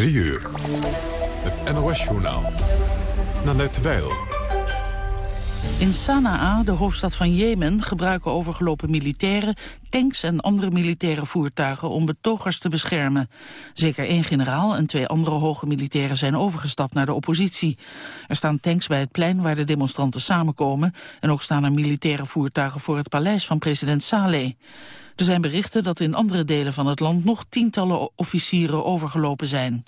3 uur. Het NOS-journaal. Nanette Weil. In Sanaa, de hoofdstad van Jemen, gebruiken overgelopen militairen tanks en andere militaire voertuigen om betogers te beschermen. Zeker één generaal en twee andere hoge militairen zijn overgestapt naar de oppositie. Er staan tanks bij het plein waar de demonstranten samenkomen en ook staan er militaire voertuigen voor het paleis van president Saleh. Er zijn berichten dat in andere delen van het land nog tientallen officieren overgelopen zijn.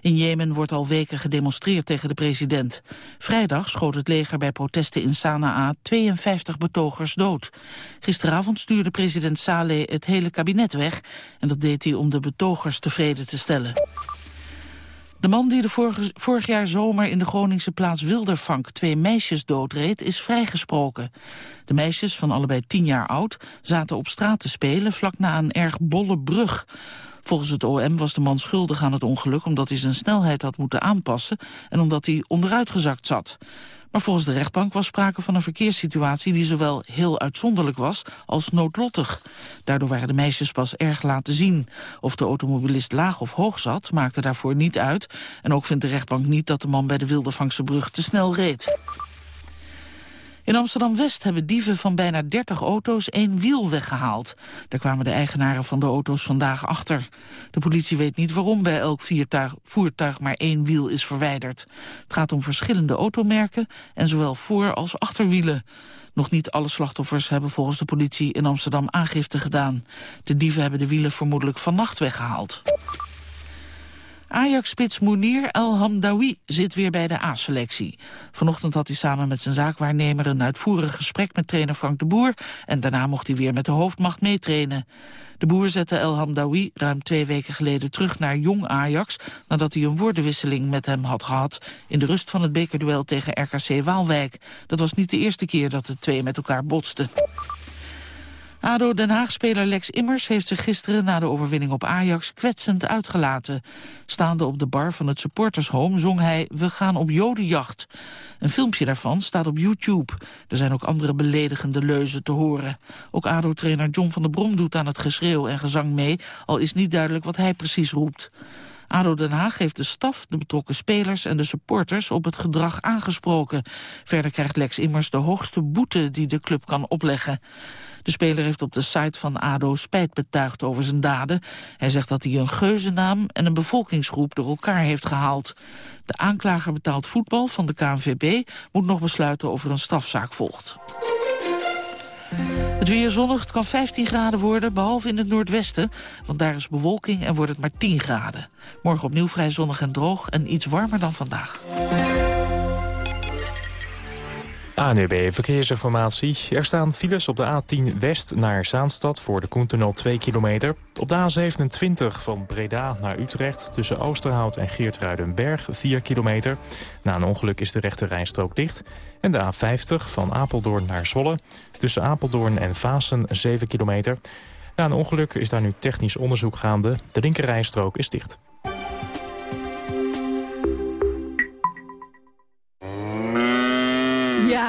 In Jemen wordt al weken gedemonstreerd tegen de president. Vrijdag schoot het leger bij protesten in Sanaa 52 betogers dood. Gisteravond stuurde president Saleh het hele kabinet weg... en dat deed hij om de betogers tevreden te stellen. De man die vorig jaar zomer in de Groningse plaats Wildervank twee meisjes doodreed, is vrijgesproken. De meisjes, van allebei tien jaar oud, zaten op straat te spelen vlak na een erg bolle brug. Volgens het OM was de man schuldig aan het ongeluk omdat hij zijn snelheid had moeten aanpassen en omdat hij onderuitgezakt zat. Maar volgens de rechtbank was sprake van een verkeerssituatie die zowel heel uitzonderlijk was als noodlottig. Daardoor waren de meisjes pas erg laat te zien. Of de automobilist laag of hoog zat, maakte daarvoor niet uit. En ook vindt de rechtbank niet dat de man bij de Wildervangse brug te snel reed. In Amsterdam-West hebben dieven van bijna 30 auto's één wiel weggehaald. Daar kwamen de eigenaren van de auto's vandaag achter. De politie weet niet waarom bij elk voertuig maar één wiel is verwijderd. Het gaat om verschillende automerken en zowel voor- als achterwielen. Nog niet alle slachtoffers hebben volgens de politie in Amsterdam aangifte gedaan. De dieven hebben de wielen vermoedelijk vannacht weggehaald. Ajax-spits Mounir El Hamdawi zit weer bij de A-selectie. Vanochtend had hij samen met zijn zaakwaarnemer een uitvoerig gesprek met trainer Frank de Boer... en daarna mocht hij weer met de hoofdmacht meetrainen. De Boer zette El Hamdawi ruim twee weken geleden terug naar jong Ajax... nadat hij een woordenwisseling met hem had gehad... in de rust van het bekerduel tegen RKC Waalwijk. Dat was niet de eerste keer dat de twee met elkaar botsten. ADO Den Haag-speler Lex Immers heeft zich gisteren na de overwinning op Ajax kwetsend uitgelaten. Staande op de bar van het supportershome zong hij We gaan op jodenjacht. Een filmpje daarvan staat op YouTube. Er zijn ook andere beledigende leuzen te horen. Ook ADO-trainer John van der Brom doet aan het geschreeuw en gezang mee, al is niet duidelijk wat hij precies roept. ADO Den Haag heeft de staf, de betrokken spelers en de supporters op het gedrag aangesproken. Verder krijgt Lex Immers de hoogste boete die de club kan opleggen. De speler heeft op de site van ADO spijt betuigd over zijn daden. Hij zegt dat hij een geuzennaam en een bevolkingsgroep door elkaar heeft gehaald. De aanklager betaald voetbal van de KNVB moet nog besluiten of er een strafzaak volgt. Het weer zonnig, het kan 15 graden worden, behalve in het noordwesten. Want daar is bewolking en wordt het maar 10 graden. Morgen opnieuw vrij zonnig en droog en iets warmer dan vandaag. ANUB Verkeersinformatie. Er staan files op de A10 West naar Zaanstad voor de Koentunnel 2 kilometer. Op de A27 van Breda naar Utrecht tussen Oosterhout en Geertruidenberg 4 kilometer. Na een ongeluk is de rechte rijstrook dicht. En de A50 van Apeldoorn naar Zwolle tussen Apeldoorn en Vaassen 7 kilometer. Na een ongeluk is daar nu technisch onderzoek gaande. De linkerrijstrook is dicht.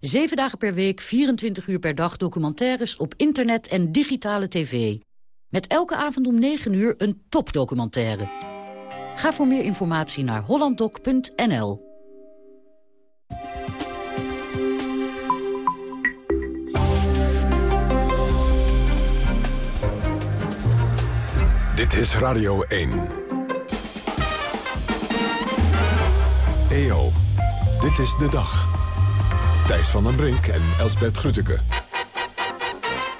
Zeven dagen per week, 24 uur per dag documentaires op internet en digitale tv. Met elke avond om 9 uur een topdocumentaire. Ga voor meer informatie naar hollanddoc.nl. Dit is Radio 1. EO, dit is de dag. Thijs van den Brink en Elsbert Grütke.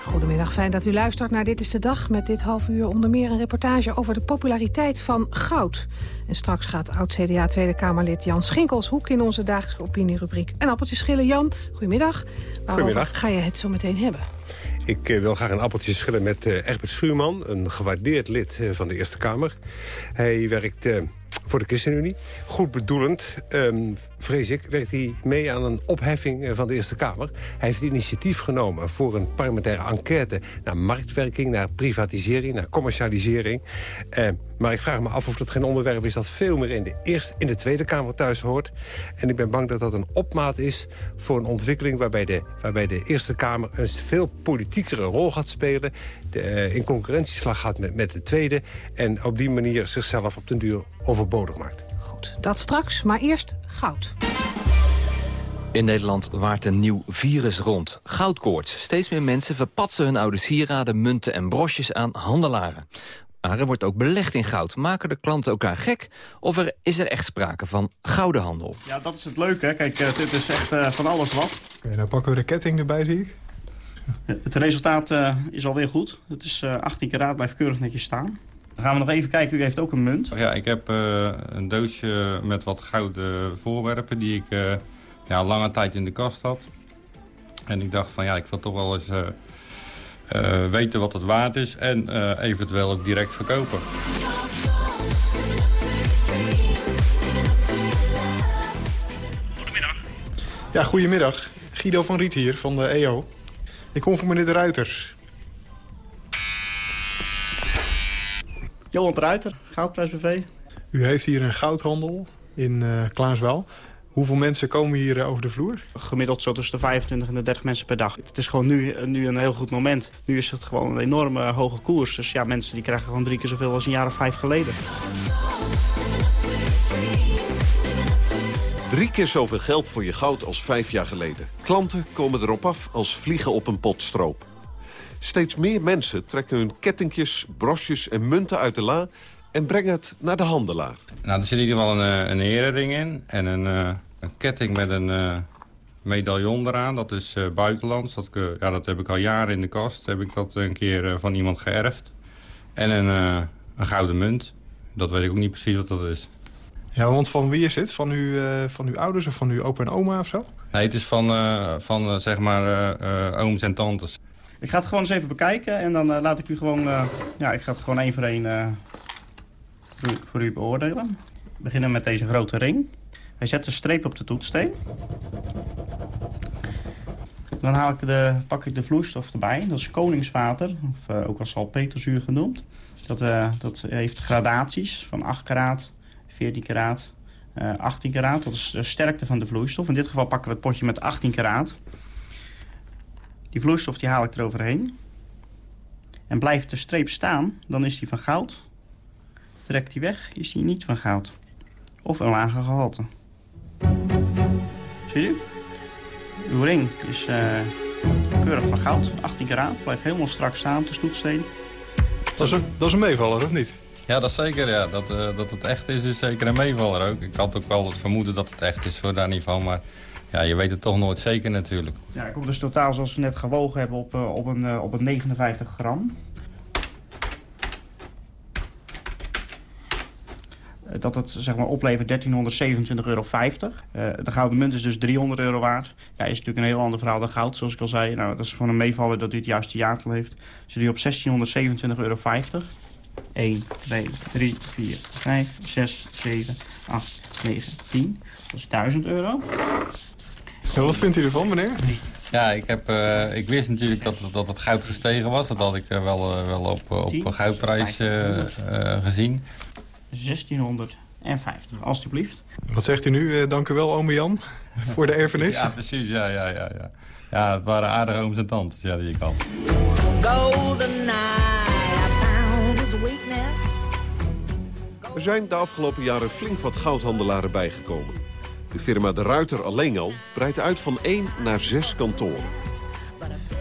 Goedemiddag, fijn dat u luistert naar Dit is de Dag. Met dit half uur onder meer een reportage over de populariteit van goud. En straks gaat oud-CDA Tweede Kamerlid Jan Schinkelshoek... in onze dagelijkse opinierubriek een appeltje schillen. Jan, goedemiddag. Waarover Goedemiddag. ga je het zo meteen hebben? Ik eh, wil graag een appeltje schillen met eh, Egbert Schuurman, een gewaardeerd lid eh, van de Eerste Kamer. Hij werkt eh, voor de ChristenUnie, goed bedoelend. ehm, vrees ik, werkt hij mee aan een opheffing van de Eerste Kamer. Hij heeft initiatief genomen voor een parlementaire enquête... naar marktwerking, naar privatisering, naar commercialisering. Eh, maar ik vraag me af of dat geen onderwerp is... dat veel meer in de, eerste, in de Tweede Kamer thuis hoort. En ik ben bang dat dat een opmaat is voor een ontwikkeling... waarbij de, waarbij de Eerste Kamer een veel politiekere rol gaat spelen... De, uh, in concurrentieslag gaat met, met de Tweede... en op die manier zichzelf op den duur overbodig maakt. Goed, dat straks, maar eerst goud. In Nederland waart een nieuw virus rond. Goudkoorts. Steeds meer mensen verpatsen hun oude sieraden, munten en brosjes aan handelaren. Maar er wordt ook belegd in goud. Maken de klanten elkaar gek? Of er, is er echt sprake van gouden handel? Ja, dat is het leuke. Kijk, uh, dit is echt uh, van alles wat. Oké, okay, nou pakken we de ketting erbij, zie ik. Het resultaat uh, is alweer goed. Het is 18 karaat, blijft keurig netjes staan. Dan gaan we nog even kijken. U heeft ook een munt. Ja, ik heb een doosje met wat gouden voorwerpen die ik ja, lange tijd in de kast had. En ik dacht van ja, ik wil toch wel eens uh, uh, weten wat het waard is en uh, eventueel ook direct verkopen. Goedemiddag. Ja, goedemiddag. Guido van Riet hier van de EO. Ik kom voor meneer de Ruiter. Johan Ruiter, Goudprijs BV. U heeft hier een goudhandel in uh, Klaaswel. Hoeveel mensen komen hier over de vloer? Gemiddeld zo tussen de 25 en de 30 mensen per dag. Het is gewoon nu, nu een heel goed moment. Nu is het gewoon een enorme hoge koers. Dus ja, mensen die krijgen gewoon drie keer zoveel als een jaar of vijf geleden. Drie keer zoveel geld voor je goud als vijf jaar geleden. Klanten komen erop af als vliegen op een pot stroop. Steeds meer mensen trekken hun kettingjes, brosjes en munten uit de la en brengen het naar de handelaar. Nou, er zit in ieder geval een, een erering in en een, uh, een ketting met een uh, medaillon eraan. Dat is uh, buitenlands. Dat, ja, dat heb ik al jaren in de kast. Heb ik dat een keer van iemand geërfd. En een, een gouden munt. Dat weet ik ook niet precies wat dat is. Ja, want van wie is het? Van, uw, van uw ouders of van uw opa en oma of zo? Nee, het is van, van zeg maar ooms en tantes. Ik ga het gewoon eens even bekijken en dan laat ik u gewoon... ja, ik ga het gewoon één voor één voor u beoordelen. We beginnen met deze grote ring. Hij zet een streep op de toetssteen. Dan haal ik de, pak ik de vloeistof erbij. Dat is koningswater, of ook al salpeterzuur genoemd. Dat, dat heeft gradaties van 8 karaat, 14 karaat, uh, 18 karaat. Dat is de sterkte van de vloeistof. In dit geval pakken we het potje met 18 karaat. Die vloeistof die haal ik eroverheen. En blijft de streep staan, dan is die van goud. Trekt die weg, is die niet van goud. Of een lager gehalte. Zie je? Uw ring is uh, keurig van goud, 18 karaat. Blijft helemaal strak staan, de stoetsteen. Dat is, een, dat is een meevaller, of niet? Ja, dat is zeker. Ja. Dat, uh, dat het echt is, is zeker een meevaller ook. Ik had ook wel het vermoeden dat het echt is, voor daar niet van. Maar ja, je weet het toch nooit zeker natuurlijk. Ja, ik kom dus totaal, zoals we net gewogen hebben, op, uh, op, een, uh, op een 59 gram. dat het zeg maar, oplevert 1327,50 euro. De gouden munt is dus 300 euro waard. Ja, is natuurlijk een heel ander verhaal dan goud, zoals ik al zei. Nou, dat is gewoon een meevaller dat u het juiste jaartal heeft. Zit u op 1627,50 euro. 1, 2, 3, 4, 5, 6, 7, 8, 9, 10. Dat is 1000 euro. Ja, wat vindt u ervan, meneer? Ja, ik, heb, uh, ik wist natuurlijk dat, dat het goud gestegen was. Dat had ik uh, wel, uh, wel op, op goudprijs gezien. 1650, alstublieft. Wat zegt u nu? Uh, dank u wel, ome Jan, voor de erfenis. Ja, precies. Ja, ja, ja, ja. ja het waren aardige ooms en tantes, ja, die ik had. Er zijn de afgelopen jaren flink wat goudhandelaren bijgekomen. De firma De Ruiter alleen al breidt uit van één naar zes kantoren.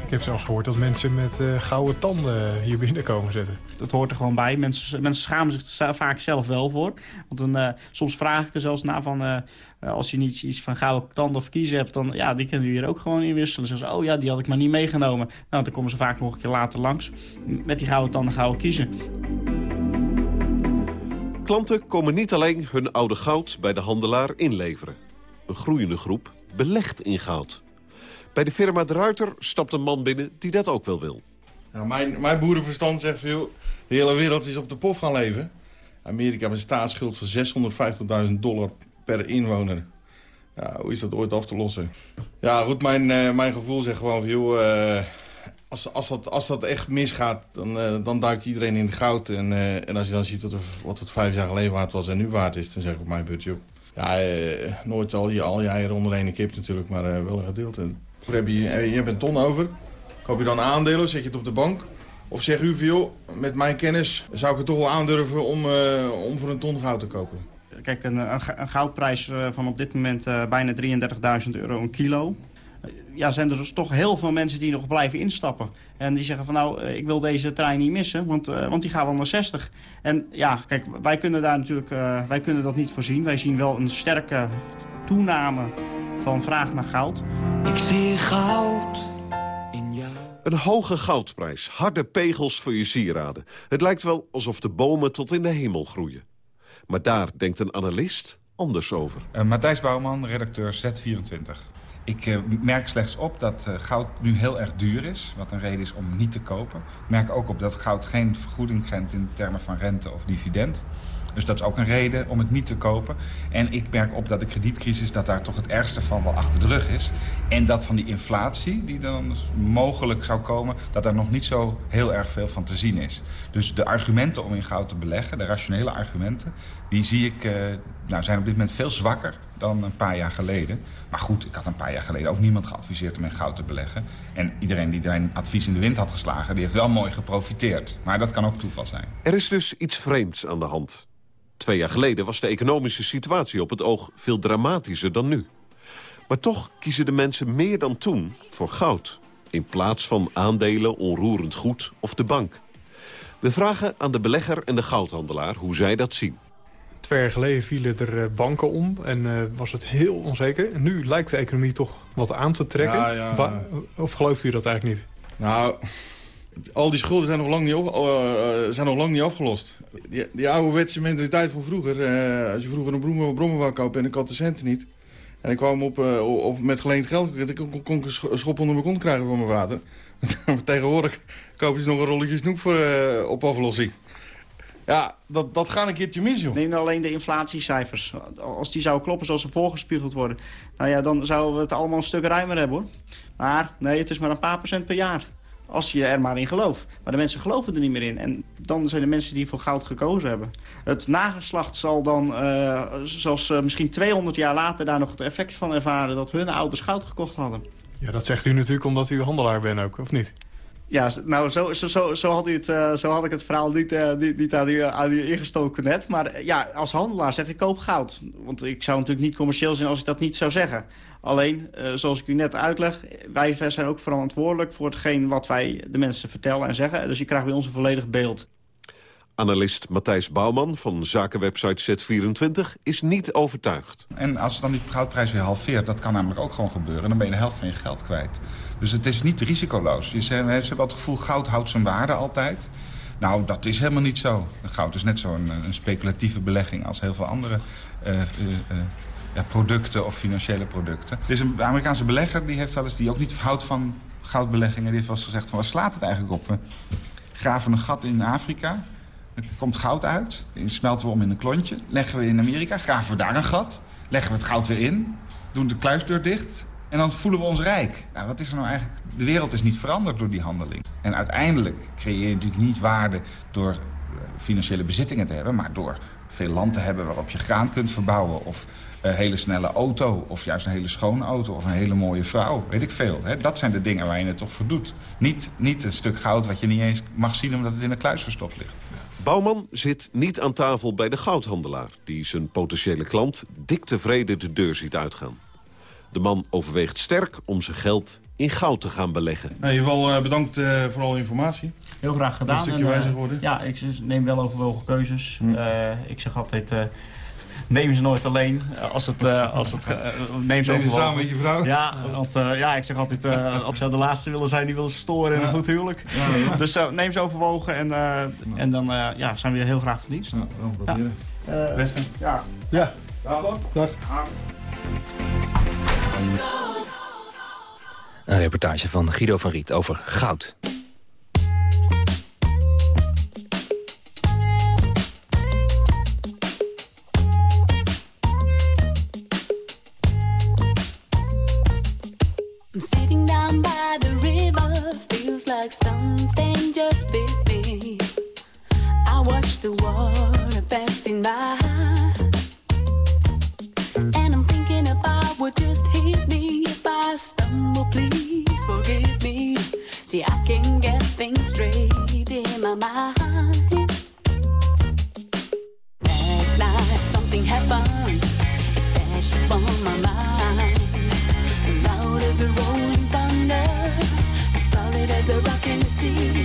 Ik heb zelfs gehoord dat mensen met uh, gouden tanden hier binnen komen zitten. Dat hoort er gewoon bij. Mensen, mensen schamen zich er vaak zelf wel voor. Want dan, uh, soms vraag ik er zelfs na van... Uh, als je niet iets van gouden tanden of kiezen hebt... dan ja, die kunnen jullie hier ook gewoon inwisselen. Ze zeggen, oh ja, die had ik maar niet meegenomen. Nou, dan komen ze vaak nog een keer later langs. Met die gouden tanden gouden kiezen. Klanten komen niet alleen hun oude goud bij de handelaar inleveren. Een groeiende groep belegt in goud. Bij de firma De Ruiter stapt een man binnen die dat ook wel wil. Nou, mijn, mijn boerenverstand zegt de hele wereld is op de pof gaan leven. Amerika heeft een staatsschuld van 650.000 dollar per inwoner. hoe is dat ooit af te lossen? Ja, goed, mijn, uh, mijn gevoel zegt gewoon joh, uh, als, als, dat, als dat echt misgaat, dan, uh, dan duikt iedereen in het goud. En, en als je dan ziet wat, er, wat het vijf jaar geleden waard was en nu waard is, dan zeg ik op mijn beurt, joh. Ja, nooit al je, al je eieren onder één kip natuurlijk, maar wel een gedeelte. Heb je, je hebt een ton over, koop je dan aandelen, zet je het op de bank... Of zeg u veel, met mijn kennis zou ik het toch wel aandurven om, om voor een ton goud te kopen? Kijk, een, een goudprijs eh, van op dit moment bijna 33.000 euro een kilo. Ja, zijn er dus toch heel veel mensen die nog blijven instappen. En die zeggen van nou, ik wil deze trein niet missen, want, want die gaat wel naar 60. En ja, kijk, wij kunnen daar natuurlijk, wij kunnen dat niet voorzien. Wij zien wel een sterke toename van vraag naar goud. Ik zie goud een hoge goudprijs, harde pegels voor je sieraden. Het lijkt wel alsof de bomen tot in de hemel groeien. Maar daar denkt een analist anders over. Uh, Matthijs Bouwman, redacteur Z24. Ik uh, merk slechts op dat uh, goud nu heel erg duur is. Wat een reden is om niet te kopen. Ik merk ook op dat goud geen vergoeding geeft in termen van rente of dividend. Dus dat is ook een reden om het niet te kopen. En ik merk op dat de kredietcrisis, dat daar toch het ergste van wel achter de rug is. En dat van die inflatie die dan mogelijk zou komen, dat daar nog niet zo heel erg veel van te zien is. Dus de argumenten om in goud te beleggen, de rationele argumenten, die zie ik, uh, nou, zijn op dit moment veel zwakker dan een paar jaar geleden. Maar goed, ik had een paar jaar geleden ook niemand geadviseerd om in goud te beleggen. En iedereen die zijn advies in de wind had geslagen, die heeft wel mooi geprofiteerd. Maar dat kan ook toeval zijn. Er is dus iets vreemds aan de hand. Twee jaar geleden was de economische situatie op het oog veel dramatischer dan nu. Maar toch kiezen de mensen meer dan toen voor goud. In plaats van aandelen, onroerend goed of de bank. We vragen aan de belegger en de goudhandelaar hoe zij dat zien. Twee jaar geleden vielen er eh, banken om en uh, was het heel onzeker. En nu lijkt de economie toch wat aan te trekken. Ja, ja. Of gelooft u dat eigenlijk niet? Nou, al die schulden zijn nog lang niet, op, uh, zijn nog lang niet afgelost. Die, die ouderwetse mentaliteit van vroeger. Uh, als je vroeger een brommer, brommer wou kopen en ik had de centen niet. En ik kwam op, op met geleend geld. Ik kon, kon een schop onder mijn kont krijgen van mijn vader. Tegenwoordig kopen ze nog een rolletje snoep voor, op aflossing. Ja, dat, dat gaat een keertje mis, joh. Neem nou alleen de inflatiecijfers. Als die zouden kloppen zoals ze voorgespiegeld worden... nou ja, dan zouden we het allemaal een stuk ruimer hebben, hoor. Maar nee, het is maar een paar procent per jaar. Als je er maar in gelooft. Maar de mensen geloven er niet meer in. En dan zijn de mensen die voor goud gekozen hebben. Het nageslacht zal dan, uh, zoals uh, misschien 200 jaar later... daar nog het effect van ervaren dat hun ouders goud gekocht hadden. Ja, dat zegt u natuurlijk omdat u handelaar bent ook, of niet? Ja, nou, zo, zo, zo, zo, had, u het, uh, zo had ik het verhaal niet, uh, niet, aan, u, ingestoken net. Maar ja, als handelaar zeg ik koop goud. Want ik zou natuurlijk niet commercieel zijn als ik dat niet zou zeggen. Alleen, zoals ik u net uitleg, wij zijn ook verantwoordelijk voor hetgeen wat wij de mensen vertellen en zeggen. Dus je krijgt bij ons een volledig beeld. Analist Matthijs Bouwman van zakenwebsite Z24 is niet overtuigd. En als dan die goudprijs weer halveert, dat kan namelijk ook gewoon gebeuren... dan ben je de helft van je geld kwijt. Dus het is niet risicoloos. Je ze hebben het gevoel, goud houdt zijn waarde altijd. Nou, dat is helemaal niet zo. Goud is net zo'n een speculatieve belegging als heel veel andere uh, uh, uh, producten of financiële producten. Er is een Amerikaanse belegger die heeft wel eens, die ook niet houdt van goudbeleggingen. Die heeft wel eens gezegd van, waar slaat het eigenlijk op? We graven een gat in Afrika, er komt goud uit, smelten we om in een klontje. Leggen we in Amerika, graven we daar een gat, leggen we het goud weer in, doen de kluisdeur dicht... En dan voelen we ons rijk. Nou, wat is er nou eigenlijk? De wereld is niet veranderd door die handeling. En uiteindelijk creëer je natuurlijk niet waarde door eh, financiële bezittingen te hebben... maar door veel land te hebben waarop je graan kunt verbouwen... of een hele snelle auto, of juist een hele schone auto... of een hele mooie vrouw, weet ik veel. Dat zijn de dingen waar je het toch voor doet. Niet, niet een stuk goud wat je niet eens mag zien omdat het in een kluis verstopt ligt. Bouwman zit niet aan tafel bij de goudhandelaar... die zijn potentiële klant dik tevreden de deur ziet uitgaan. De man overweegt sterk om zijn geld in goud te gaan beleggen. Nou, in ieder geval uh, bedankt uh, voor alle informatie. Heel graag gedaan. Een stukje wijzer geworden. Ja, ik neem wel overwogen keuzes. Hm. Uh, ik zeg altijd, neem ze nooit alleen. Als het, als het, neem ze overwogen. samen met je vrouw? Ja, want, ja ik zeg altijd, als ze de laatste willen zijn die willen storen in ja. een goed huwelijk. Ja, dus neem ze overwogen en, en dan ja, zijn we heel graag van dienst. Ja, proberen. Beste. Ja. Ja. Dag. Dag. Een reportage van Guido van Riet over goud. I'm sitting down by the river, feels like something just bit me. I watch the water passing by. And I'm thinking about what just hit me. If I stumble, please forgive me. See, I can get things straight in my mind. Last night, something happened. see.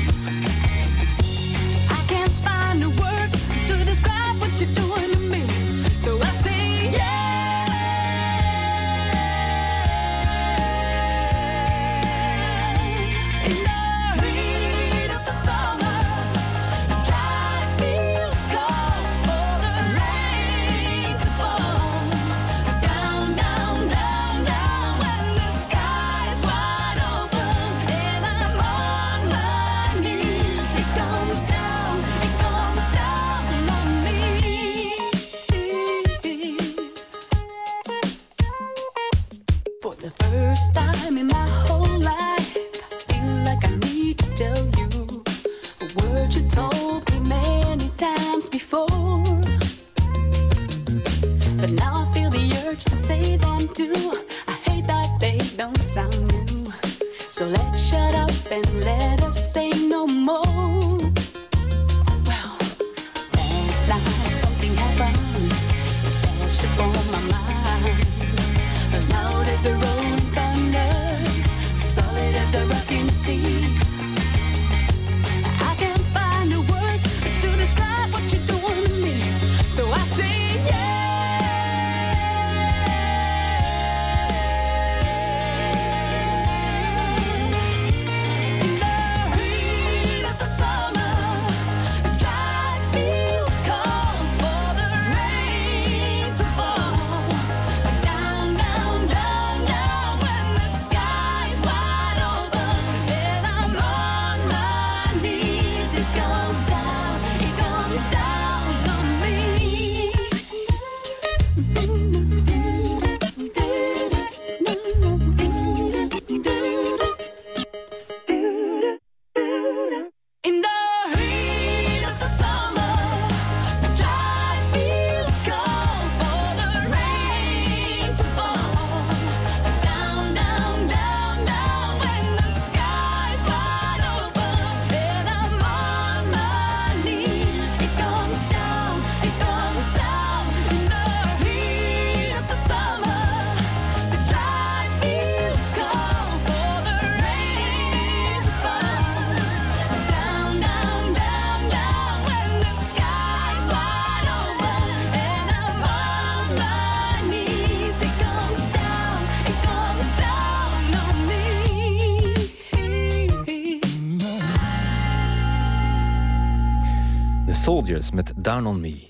Met Down on Me.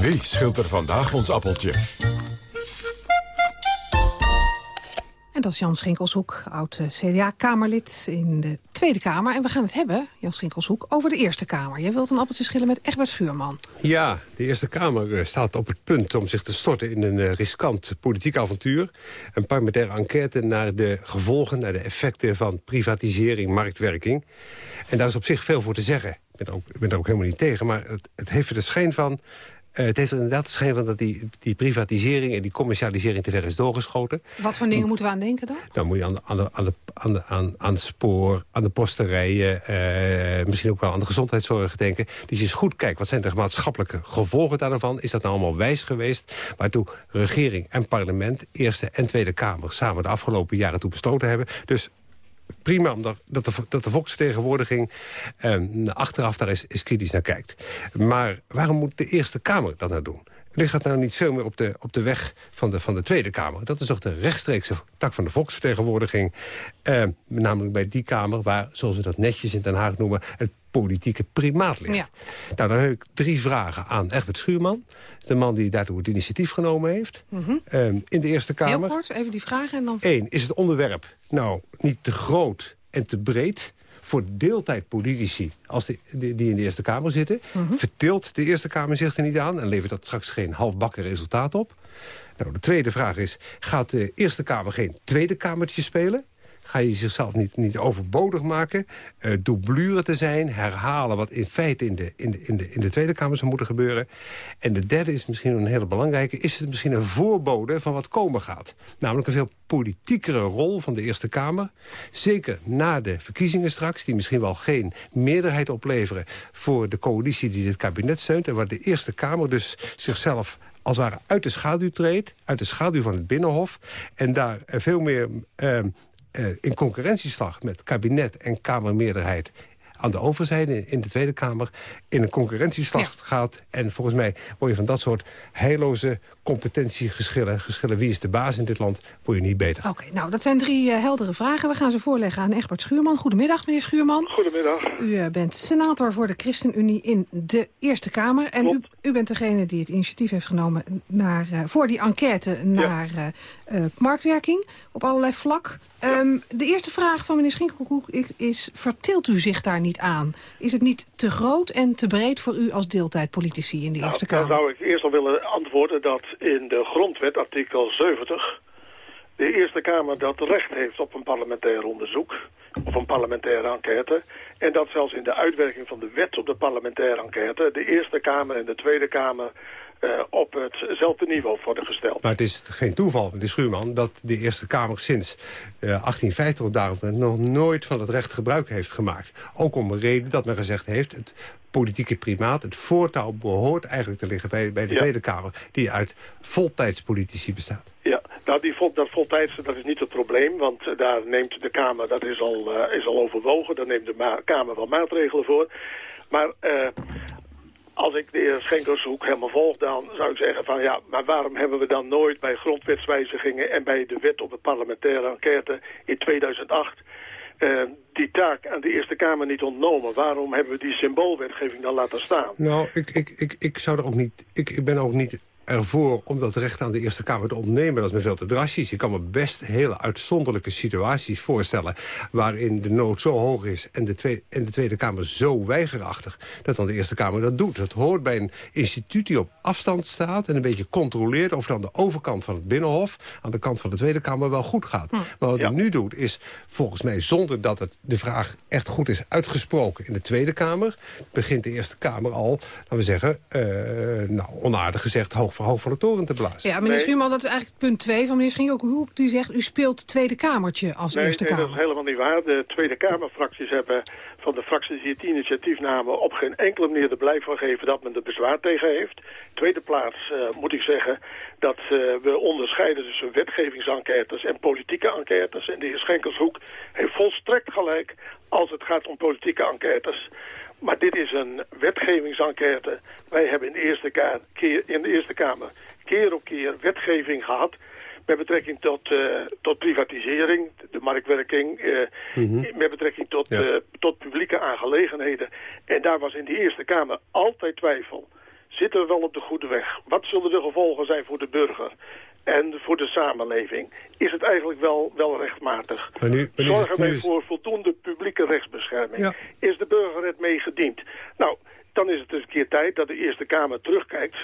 Wie schilt er vandaag ons appeltje? En dat is Jan Schinkelshoek, oud eh, CDA-kamerlid in de Tweede Kamer. En we gaan het hebben, Jan Schinkelshoek, over de Eerste Kamer. Jij wilt een appeltje schillen met Egbert Vuurman. Ja, de Eerste Kamer eh, staat op het punt om zich te storten in een eh, riskant politiek avontuur. Een parlementaire enquête naar de gevolgen, naar de effecten van privatisering, marktwerking. En daar is op zich veel voor te zeggen. Ik ben ook, ik ben er ook helemaal niet tegen, maar het, het heeft er de schijn van... eh, het heeft er inderdaad de schijn van dat die, die privatisering en die commercialisering te ver is doorgeschoten. Wat voor dingen moeten we aan denken dan? Dan moet je aan, de, aan, de, aan, de, aan, de, aan, aan het spoor, aan de posterijen... eh, misschien ook wel aan de gezondheidszorg denken. Dus je eens goed kijkt, wat zijn de maatschappelijke gevolgen daarvan? Is dat nou allemaal wijs geweest? Waartoe regering en parlement, Eerste en Tweede Kamer... samen de afgelopen jaren toe besloten hebben. Dus prima omdat dat de, dat de volksvertegenwoordiging eh, achteraf daar is, is kritisch naar kijkt. Maar waarom moet de Eerste Kamer dat nou doen? Ligt dat nou niet veel meer op de, op de weg van de, van de Tweede Kamer? Dat is toch de rechtstreekse tak van de volksvertegenwoordiging. Eh, namelijk bij die Kamer waar, zoals we dat netjes in Den Haag noemen... het politieke primaat ligt. Ja. Nou, dan heb ik drie vragen aan Egbert Schuurman. De man die daartoe het initiatief genomen heeft. Mhm. eh, in de Eerste Kamer. Heel kort, even die vragen en dan... Eén, is het onderwerp nou niet te groot en te breed voor deeltijdpolitici als die, die, die in de Eerste Kamer zitten? Mhm. Vertilt de Eerste Kamer zich er niet aan en levert dat straks geen halfbakken resultaat op? Nou, de tweede vraag is, gaat de Eerste Kamer geen Tweede Kamertje spelen? Ga je zichzelf niet, niet overbodig maken, uh, doublure te zijn... herhalen wat in feite in de, in, de, in, de, in de Tweede Kamer zou moeten gebeuren. En de derde is misschien een hele belangrijke... is het misschien een voorbode van wat komen gaat. Namelijk een veel politiekere rol van de Eerste Kamer. Zeker na de verkiezingen straks, die misschien wel geen meerderheid opleveren... voor de coalitie die dit kabinet steunt... en waar de Eerste Kamer dus zichzelf als het ware uit de schaduw treedt... uit de schaduw van het Binnenhof... en daar eh, veel meer uh, in concurrentieslag met kabinet en Kamermeerderheid aan de overzijde in de Tweede Kamer in een concurrentieslag ja. gaat. En volgens mij word je van dat soort heilloze competentiegeschillen... geschillen wie is de baas in dit land, word je niet beter. Oké, okay, nou, dat zijn drie uh, heldere vragen. We gaan ze voorleggen aan Egbert Schuurman. Goedemiddag, meneer Schuurman. Goedemiddag. U uh, bent senator voor de ChristenUnie in de Eerste Kamer. En u, u, bent degene die het initiatief heeft genomen naar, uh, voor die enquête naar ja. Marktwerking op allerlei vlak. Um, de eerste vraag van meneer Schinkelkoek is, verteelt u zich daar niet aan? Is het niet te groot en te breed voor u als deeltijdpolitici in de nou, Eerste Kamer? Dan zou ik eerst al willen antwoorden dat in de grondwet, artikel 70... de Eerste Kamer dat recht heeft op een parlementair onderzoek... of een parlementaire enquête... en dat zelfs in de uitwerking van de wet op de parlementaire enquête... de Eerste Kamer en de Tweede Kamer op hetzelfde niveau worden gesteld. Maar het is geen toeval, meneer Schuurman, dat de Eerste Kamer sinds uh, 1850 of daaromtrent nog nooit van het recht gebruik heeft gemaakt. Ook om een reden dat men gezegd heeft, het politieke primaat, het voortouw behoort eigenlijk te liggen bij, bij de ja. Tweede Kamer, die uit voltijdspolitici bestaat. Ja, nou die vol, dat voltijdse dat is niet het probleem, want uh, daar neemt de Kamer, dat is al, uh, is al overwogen, daar neemt de Kamer wel maatregelen voor. Maar uh, als ik de heer Schenkelshoek helemaal volg, dan zou ik zeggen van ja, maar waarom hebben we dan nooit bij grondwetswijzigingen en bij de wet op de parlementaire enquête in 2008 uh, die taak aan de Eerste Kamer niet ontnomen? Waarom hebben we die symboolwetgeving dan laten staan? Nou, ik, ik, ik, ik zou er ook niet, ik, ik ben ook niet ervoor om dat recht aan de Eerste Kamer te ontnemen. Dat is me veel te drastisch. Je kan me best hele uitzonderlijke situaties voorstellen... waarin de nood zo hoog is en de, tweede, en de Tweede Kamer zo weigerachtig... dat dan de Eerste Kamer dat doet. Dat hoort bij een instituut die op afstand staat... en een beetje controleert of het aan de overkant van het Binnenhof... aan de kant van de Tweede Kamer wel goed gaat. Hm. Maar wat ja. het nu doet is volgens mij zonder dat het de vraag echt goed is uitgesproken... in de Tweede Kamer begint de Eerste Kamer al, laten we zeggen... Uh, nou, onaardig gezegd, hoog hoog van de toren te blazen. Ja, meneer nee. Schuurman, dat is eigenlijk punt 2 van meneer Schinkelhoek. Die zegt, u speelt Tweede Kamertje als nee, Eerste nee, Kamer. dat is helemaal niet waar. De Tweede Kamerfracties hebben van de fracties die het initiatief namen... op geen enkele manier de blijf van geven dat men er bezwaar tegen heeft. Tweede plaats uh, moet ik zeggen dat uh, we onderscheiden tussen wetgevingsenquêtes en politieke enquêtes. En de heer Schenkelshoek heeft volstrekt gelijk als het gaat om politieke enquêtes. Maar dit is een wetgevingsenquête. Wij hebben in de, Eerste Kamer, keer, in de Eerste Kamer keer op keer wetgeving gehad... met betrekking tot, uh, tot privatisering, de marktwerking... Uh, mm -hmm. met betrekking tot, ja. uh, tot publieke aangelegenheden. En daar was in de Eerste Kamer altijd twijfel. Zitten we wel op de goede weg? Wat zullen de gevolgen zijn voor de burger? En voor de samenleving, is het eigenlijk wel, wel rechtmatig. Maar nu, maar nu Zorgen wij is... voor voldoende publieke rechtsbescherming? Ja. Is de burger het mee gediend? Nou, dan is het eens een keer tijd dat de Eerste Kamer terugkijkt...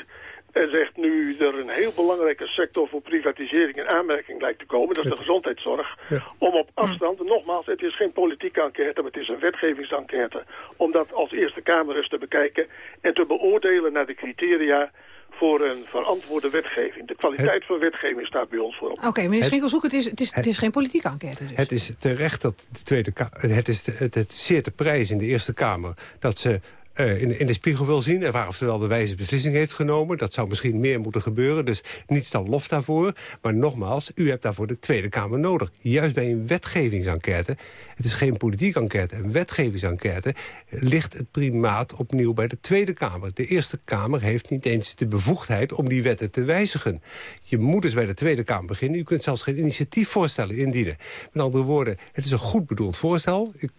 en zegt nu er een heel belangrijke sector voor privatisering in aanmerking lijkt te komen... dat is de gezondheidszorg, ja. om op afstand... En nogmaals, het is geen politieke enquête, maar het is een wetgevingsenquête... om dat als Eerste Kamer eens te bekijken en te beoordelen naar de criteria voor een verantwoorde wetgeving. De kwaliteit het, van wetgeving staat bij ons voorop. Oké, okay, meneer Schinkelshoek, het is, het, is, het is geen politieke enquête dus. Het is terecht dat de Tweede Kamer... Het is het, het zeer te prijs in de Eerste Kamer... dat ze uh, in, in, de spiegel wil zien... en waar of ze wel de wijze beslissing heeft genomen. Dat zou misschien meer moeten gebeuren, dus niets dan lof daarvoor. Maar nogmaals, u hebt daarvoor de Tweede Kamer nodig. Juist bij een wetgevingsenquête, het is geen politieke enquête... een wetgevingsenquête, ligt het primaat opnieuw bij de Tweede Kamer. De Eerste Kamer heeft niet eens de bevoegdheid om die wetten te wijzigen. Je moet dus bij de Tweede Kamer beginnen. U kunt zelfs geen initiatiefvoorstellen indienen. Met andere woorden, het is een goed bedoeld voorstel... Ik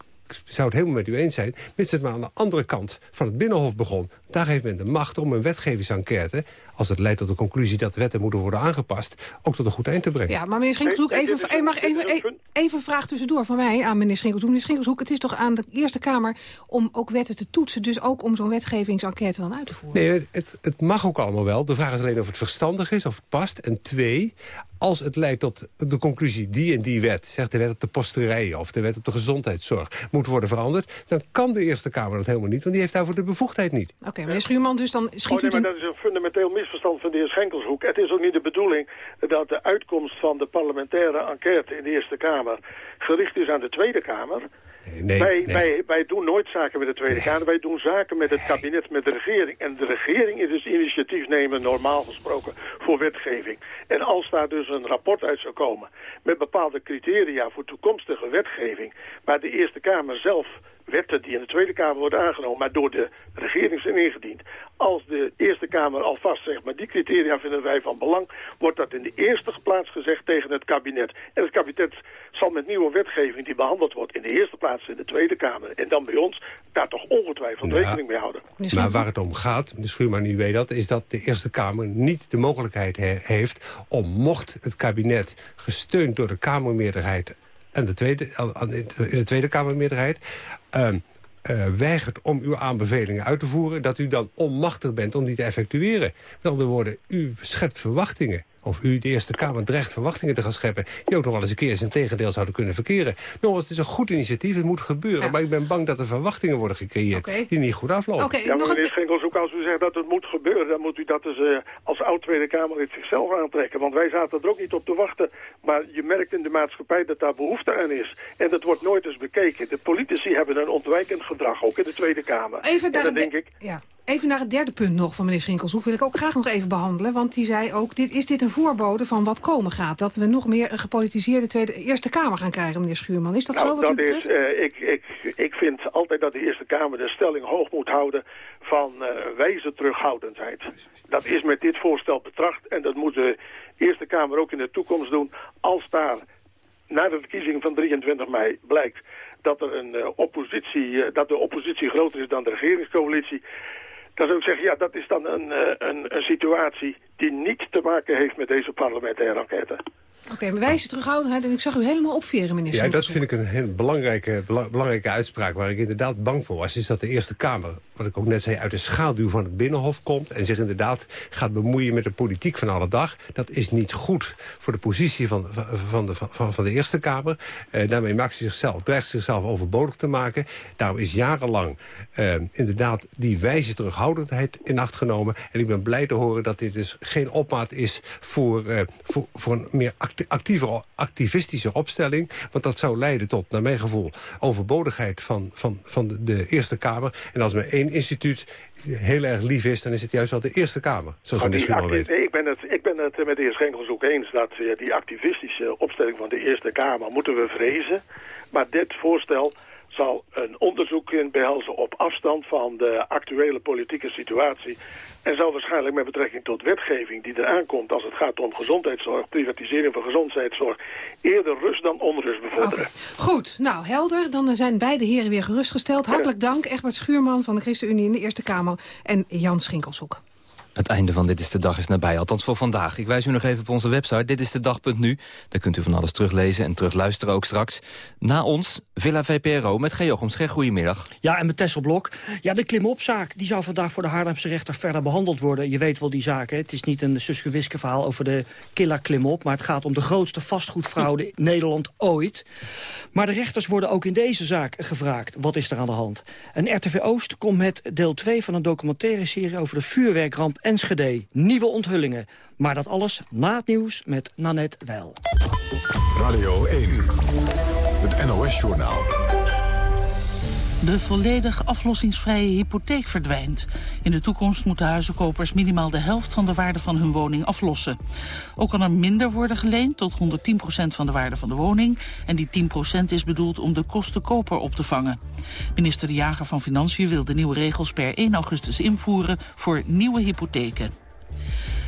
zou het helemaal met u eens zijn... mits het maar aan de andere kant van het Binnenhof begon. Daar heeft men de macht om een wetgevingsenquête... als het leidt tot de conclusie dat wetten moeten worden aangepast... ook tot een goed eind te brengen. Ja, maar meneer Schinkelhoek, even... even, mag even, even Even een vraag tussendoor van mij aan meneer Schinkelshoek. Meneer Schinkelshoek, het is toch aan de Eerste Kamer om ook wetten te toetsen... dus ook om zo'n wetgevingsenquête dan uit te voeren? Nee, het- het, mag ook allemaal wel. De vraag is alleen of het verstandig is, of het past. En twee, als het leidt tot de conclusie... die en die wet, zegt de wet op de posterijen... of de wet op de gezondheidszorg, moet worden veranderd... dan kan de Eerste Kamer dat helemaal niet, want die heeft daarvoor de bevoegdheid niet. Oké, meneer Schuurman, dus dan Oh, schiet nee, u... maar dat is een fundamenteel misverstand van de heer Schenkelshoek. Het is ook niet de bedoeling dat de uitkomst van de parlementaire enquête in de Eerste Kamer gericht is aan de Tweede Kamer. Nee, wij, nee. Wij, wij doen nooit zaken met de Tweede Kamer. Wij doen zaken met het kabinet, met de regering. En de regering is dus initiatief nemen, normaal gesproken, voor wetgeving. En als daar dus een rapport uit zou komen met bepaalde criteria voor toekomstige wetgeving, waar de Eerste Kamer zelf wetten die in de Tweede Kamer worden aangenomen, maar door de regering zijn ingediend. Als de Eerste Kamer alvast zegt, maar die criteria vinden wij van belang, wordt dat in de eerste plaats gezegd tegen het kabinet. En het kabinet zal met nieuwe wetgeving die behandeld wordt in de eerste plaats in de Tweede Kamer en dan bij ons daar toch ongetwijfeld Ja. rekening mee houden. Maar waar het om gaat, de Schuurman, u weet dat... is dat de Eerste Kamer niet de mogelijkheid he- heeft... om mocht het kabinet gesteund door de Kamermeerderheid... en de Tweede, in de Tweede Kamermeerderheid... eh, weigert om uw aanbevelingen uit te voeren... dat u dan onmachtig bent om die te effectueren. Met andere woorden, u schept verwachtingen. Of u, de Eerste Kamer, dreigt verwachtingen te gaan scheppen... die ook nog wel eens een keer zijn tegendeel zouden kunnen verkeren. Nogmaals, het is een goed initiatief, het moet gebeuren. Maar ik ben bang dat er verwachtingen worden gecreëerd... die niet goed aflopen. ja, maar meneer Schenkels, ook als u zegt dat het moet gebeuren... dan moet u dat dus eh, als oud-Tweede Kamerlid zichzelf aantrekken. Want wij zaten er ook niet op te wachten. Maar je merkt in de maatschappij dat daar behoefte aan is. En dat wordt nooit eens bekeken. De politici hebben een ontwijkend gedrag, ook in de Tweede Kamer. Even en naar, dan het denk de- ik... ja. Even naar het derde punt nog van meneer Schinkelshoek... wil ik ook graag nog even behandelen. Want die zei ook, dit, is dit een voorbode van wat komen gaat? Dat we nog meer een gepolitiseerde tweede, Eerste Kamer gaan krijgen, meneer Schuurman. Is dat nou, zo wat dat u is, betreft? eh, ik, ik, ik vind altijd dat de Eerste Kamer de stelling hoog moet houden van eh wijze terughoudendheid. Dat is met dit voorstel betracht en dat moet de Eerste Kamer ook in de toekomst doen. Als daar na de verkiezingen van 23 mei blijkt dat, er een, eh, oppositie, dat de oppositie groter is dan de regeringscoalitie... dan zou ik zeggen, ja, dat is dan een, eh, een, een situatie die niet te maken heeft met deze parlementaire enquête. Oké, maar wijze terughoudendheid. En ik zag u helemaal opveren, meneer Ja, dat vind ik een heel belangrijke, bela- belangrijke uitspraak... waar ik inderdaad bang voor was. Is dat de Eerste Kamer, wat ik ook net zei... uit de schaduw van het Binnenhof komt... en zich inderdaad gaat bemoeien met de politiek van alle dag. Dat is niet goed voor de positie van, van, de, van, van de Eerste Kamer. Eh, daarmee maakt ze zichzelf, dreigt ze zichzelf overbodig te maken. Daarom is jarenlang eh, inderdaad die wijze terughoudendheid in acht genomen. En ik ben blij te horen dat dit dus geen opmaat is... voor, eh, voor, voor een meer acti actieve, activistische opstelling. Want dat zou leiden tot, naar mijn gevoel, overbodigheid van, van, van de, Eerste Kamer. En als er één instituut heel erg lief is, dan is het juist wel de Eerste Kamer. Zoals Maar Schuurman acti- weet. ik, ben het, ik ben het met de heer Schenkels ook eens dat eh, die activistische opstelling van de Eerste Kamer moeten we vrezen. Maar dit voorstel zal een onderzoek in behelzen op afstand van de actuele politieke situatie. En zal waarschijnlijk met betrekking tot wetgeving die eraan komt als het gaat om gezondheidszorg, privatisering van gezondheidszorg, eerder rust dan onrust bevorderen. Goed, nou helder. Dan zijn beide heren weer gerustgesteld. Hartelijk dank, Egbert Schuurman van de ChristenUnie in de Eerste Kamer... en Jan Schinkelshoek. Het einde van Dit is de Dag is nabij, althans voor vandaag. Ik wijs u nog even op onze website, dit is de dag.nu. Daar kunt u van alles teruglezen en terugluisteren ook straks. Na ons, Villa VPRO met Geochom Scheg. Goedemiddag. Ja, en met Tesselblok. Ja, de klimopzaak die zou vandaag voor de Haarlemse rechter verder behandeld worden. Je weet wel die zaak, hè? Het is niet een Suske verhaal over de killer klimop... maar het gaat om de grootste vastgoedfraude in Nederland ooit. Maar de rechters worden ook in deze zaak gevraagd. Wat is er aan de hand? En RTV Oost komt met deel 2 van een documentaire serie... over de vuurwerkramp Enschede. Nieuwe onthullingen. Maar dat alles na het nieuws met Nanette Wel. Radio 1, het NOS-journaal. De volledig aflossingsvrije hypotheek verdwijnt. In de toekomst moeten huizenkopers minimaal de helft van de waarde van hun woning aflossen. Ook kan er minder worden geleend, tot 110% van de waarde van de woning. En die 10% is bedoeld om de kosten koper op te vangen. Minister De Jager van Financiën wil de nieuwe regels per 1 augustus invoeren voor nieuwe hypotheken.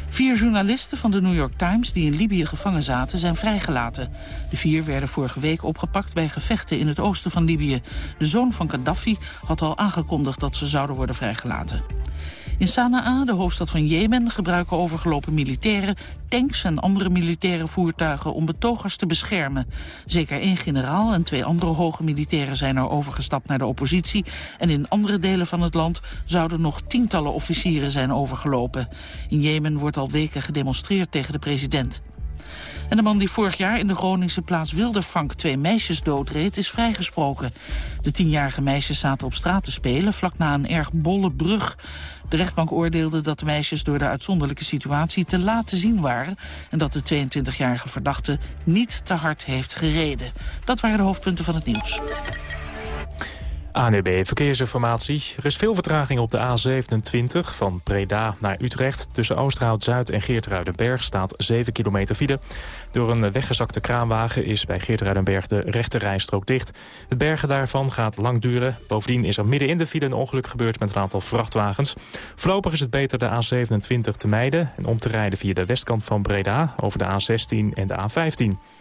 Vier journalisten van de New York Times die in Libië gevangen zaten zijn vrijgelaten. De vier werden vorige week opgepakt bij gevechten in het oosten van Libië. De zoon van Gaddafi had al aangekondigd dat ze zouden worden vrijgelaten. In Sanaa, de hoofdstad van Jemen, gebruiken overgelopen militairen tanks en andere militaire voertuigen om betogers te beschermen. Zeker één generaal en twee andere hoge militairen zijn er overgestapt naar de oppositie. En in andere delen van het land zouden nog tientallen officieren zijn overgelopen. In Jemen wordt al weken gedemonstreerd tegen de president. En de man die vorig jaar in de Groningse plaats Wildervank twee meisjes doodreed, is vrijgesproken. De tienjarige meisjes zaten op straat te spelen, vlak na een erg bolle brug. De rechtbank oordeelde dat de meisjes door de uitzonderlijke situatie te laat te zien waren... en dat de 22-jarige verdachte niet te hard heeft gereden. Dat waren de hoofdpunten van het nieuws. ANEB Verkeersinformatie. Er is veel vertraging op de A27 van Breda naar Utrecht. Tussen Oosterhout-Zuid en Geertruidenberg staat 7 kilometer file. Door een weggezakte kraanwagen is bij Geertruidenberg de rechte rijstrook dicht. Het bergen daarvan gaat lang duren. Bovendien is er midden in de file een ongeluk gebeurd met een aantal vrachtwagens. Voorlopig is het beter de A27 te mijden en om te rijden via de westkant van Breda over de A16 en de A15.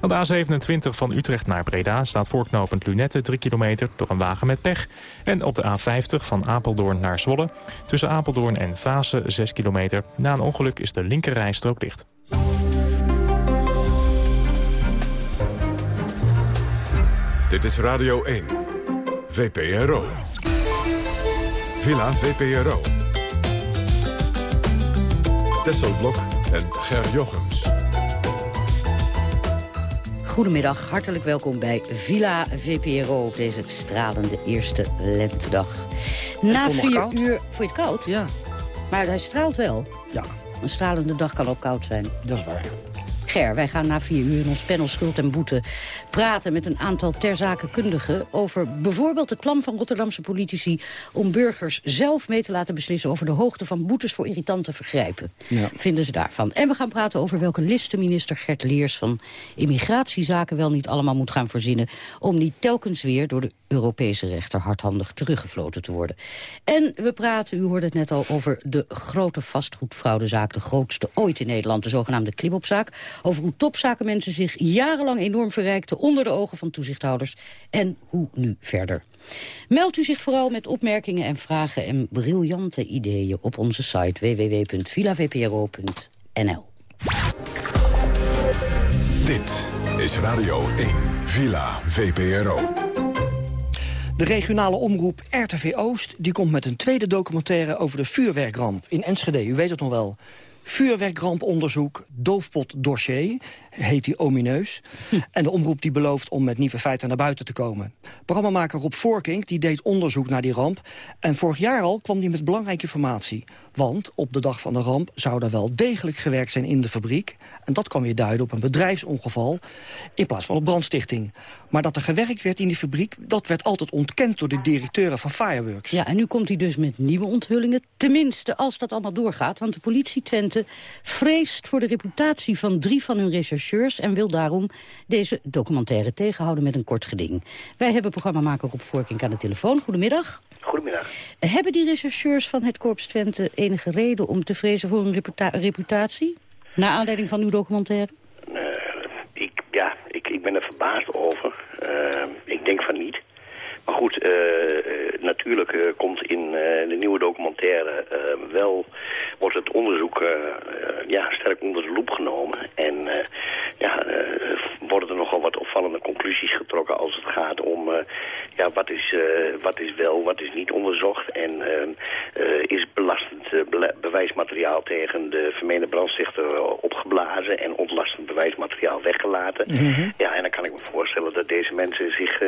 Op de A27 van Utrecht naar Breda staat voorknopend Lunette 3 kilometer door een wagen met pech. En op de A50 van Apeldoorn naar Zwolle tussen Apeldoorn en Vaassen 6 kilometer. Na een ongeluk is de linkerrijstrook dicht. Dit is Radio 1. VPRO. Villa VPRO. Tesselblok en Ger Jochems. Goedemiddag, hartelijk welkom bij Villa VPRO op deze stralende eerste lentedag. Na vier koud. uur... Vond je het koud? Ja. Maar hij straalt wel. Ja. Een stralende dag kan ook koud zijn. Dat is waar. Ger, wij gaan na vier uur in ons panel Schuld en Boete praten met een aantal terzakenkundigen over bijvoorbeeld het plan van Rotterdamse politici om burgers zelf mee te laten beslissen over de hoogte van boetes voor irritante vergrijpen. Ja. Vinden ze daarvan. En we gaan praten over welke listen minister Gert Leers van immigratiezaken wel niet allemaal moet gaan voorzinnen om niet telkens weer door de Europese rechter hardhandig teruggefloten te worden. En we praten, u hoorde het net al, over de grote vastgoedfraudezaak, de grootste ooit in Nederland, de zogenaamde klimopzaak. Over hoe topzakenmensen zich jarenlang enorm verrijkten onder de ogen van toezichthouders. En hoe nu verder. Meld u zich vooral met opmerkingen en vragen en briljante ideeën op onze site www.villavpro.nl. Dit is Radio 1. Villa VPRO. De regionale omroep RTV Oost die komt met een tweede documentaire over de vuurwerkramp in Enschede. U weet het nog wel. Vuurwerkramponderzoek, doofpotdossier, heet die omineus. En de omroep die belooft om met nieuwe feiten naar buiten te komen. Programmamaker Rob Voorkink die deed onderzoek naar die ramp. En vorig jaar al kwam hij met belangrijke informatie. Want op de dag van de ramp zou er wel degelijk gewerkt zijn in de fabriek. En dat kan weer duiden op een bedrijfsongeval in plaats van op brandstichting. Maar dat er gewerkt werd in die fabriek, dat werd altijd ontkend door de directeuren van Fireworks. Ja, en nu komt hij dus met nieuwe onthullingen. Tenminste, als dat allemaal doorgaat. Want de politie Twente vreest voor de reputatie van drie van hun rechercheurs... en wil daarom deze documentaire tegenhouden met een kort geding. Wij hebben programmamaker Rob Voorkink aan de telefoon. Goedemiddag. Goedemiddag. Hebben die rechercheurs van het Korps Twente enige reden om te vrezen voor hun reputa- reputatie? Naar aanleiding van uw documentaire? Eh, ik, ja, ik, ik ben er verbaasd over. Eh, ik denk van niet. Maar goed, eh, eh, natuurlijk eh, komt in de nieuwe documentaire wel... wordt het onderzoek ja, sterk onder de loep genomen. En ja, worden er nogal wat opvallende conclusies getrokken als het gaat om... ja, wat is, wat is wel, wat is niet onderzocht. En is belastend bewijsmateriaal tegen de vermeende brandstichter opgeblazen... en ontlastend bewijsmateriaal weggelaten. Mhm. Ja, en dan kan ik me voorstellen dat deze mensen zich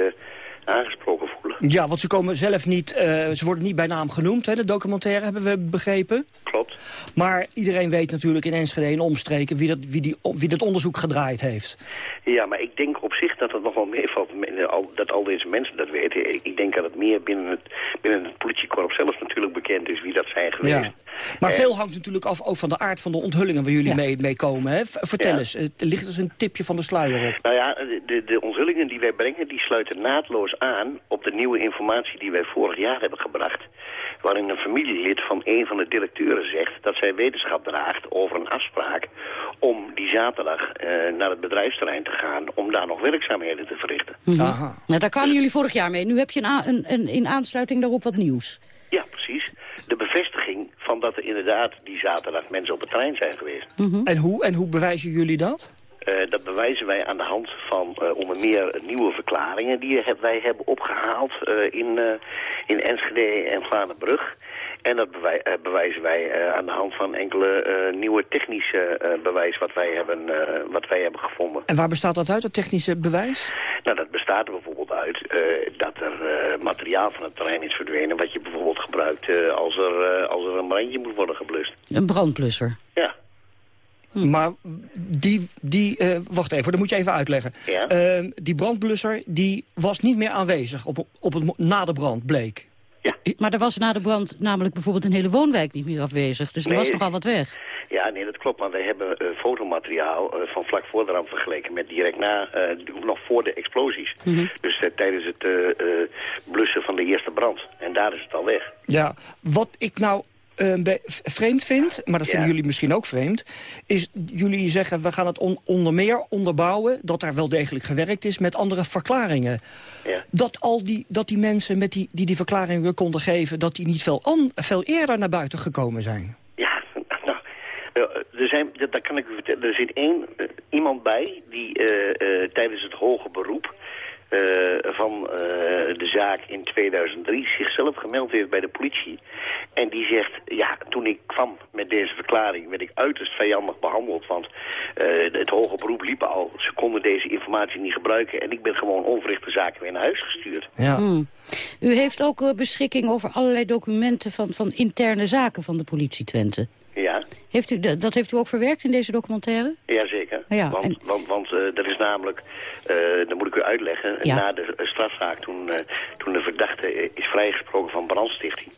aangesproken voelen. Ja, want ze komen zelf niet, eh, ze worden niet bij naam genoemd, hè, de documentaire, hebben we begrepen. Klopt. Maar iedereen weet natuurlijk in Enschede en omstreken wie dat, wie die, wie dat onderzoek gedraaid heeft. Ja, maar ik denk op zich dat het nog wel meevalt me- al- dat al deze mensen dat weten. Ik, ik denk dat het meer binnen het, binnen het politiekorps zelf natuurlijk bekend is wie dat zijn geweest. Ja. Maar Eh, veel hangt natuurlijk af ook van de aard van de onthullingen waar jullie mee, mee komen. Hè? Vertel Ja. eens, eh, er ligt dus een tipje van de sluier op. Nou ja, de, de, onthullingen die wij brengen, die sluiten naadloos aan op de nieuwe informatie die wij vorig jaar hebben gebracht. Waarin een familielid van een van de directeuren zegt dat zij wetenschap draagt over een afspraak om die zaterdag eh, naar het bedrijfsterrein te gaan om daar nog werkzaamheden te verrichten. Mhm. Nou, daar kwamen jullie vorig jaar mee. Nu heb je een, een, in aansluiting daarop wat nieuws. Ja, precies. De bevestiging van dat er inderdaad die zaterdag mensen op het trein zijn geweest. En, hoe, en hoe bewijzen jullie dat? Eh, dat bewijzen wij aan de hand van uh, onder meer nieuwe verklaringen die heb, wij hebben opgehaald uh, in, in Enschede en Vlaandenbrug. En dat bewij bewijzen wij aan de hand van enkele nieuwe technische bewijs wat wij, hebben, wat wij hebben gevonden. En waar bestaat dat uit, dat technische bewijs? Nou, dat bestaat er bijvoorbeeld uit dat er materiaal van het terrein is verdwenen... wat je bijvoorbeeld gebruikt als, er, als er een brandje moet worden geblust. Een brandblusser? Ja. Hm. Maar die, die uh, wacht even, dat moet je even uitleggen. Ja? Uh, die brandblusser die was niet meer aanwezig op, op het, na de brand, bleek. Ja. Maar er was na de brand namelijk bijvoorbeeld een hele woonwijk niet meer afwezig. Dus er nee, was nogal wat weg. Ja, nee, dat klopt. Want wij hebben uh, fotomateriaal uh, van vlak voor de ramp vergeleken met direct na, uh, nog voor de explosies. Mhm. Mm -hmm. Dus tijdens het blussen van de eerste brand. En daar is het al weg. Ja, wat ik nou uh, vreemd vind, maar dat vinden jullie misschien ook vreemd... is jullie zeggen, we gaan het on onder meer onderbouwen... dat er wel degelijk gewerkt is met andere verklaringen. Ja. Dat al die, dat die mensen met die, die die verklaringen weer konden geven... dat die niet veel, veel eerder naar buiten gekomen zijn. Ja, nou, uh, er zijn, dat, dat kan ik u vertellen. Er zit één, uh, iemand bij die uh, tijdens het hoge beroep... Uh, van uh, de zaak in 2003 zichzelf gemeld heeft bij de politie. En die zegt, ja, toen ik kwam met deze verklaring werd ik uiterst vijandig behandeld. Want uh, het hoge beroep liep al, ze konden deze informatie niet gebruiken. En ik ben gewoon onverrichte zaken weer naar huis gestuurd. Ja. Hmm. U heeft ook beschikking over allerlei documenten van, van interne zaken van de politie Twente. Ja. Heeft u, dat heeft u ook verwerkt in deze documentaire? Jazeker. Ja, want en... want, want uh, dat is namelijk, uh, dat moet ik u uitleggen, ja. na de strafzaak, toen, uh, toen de verdachte is vrijgesproken van brandstichting,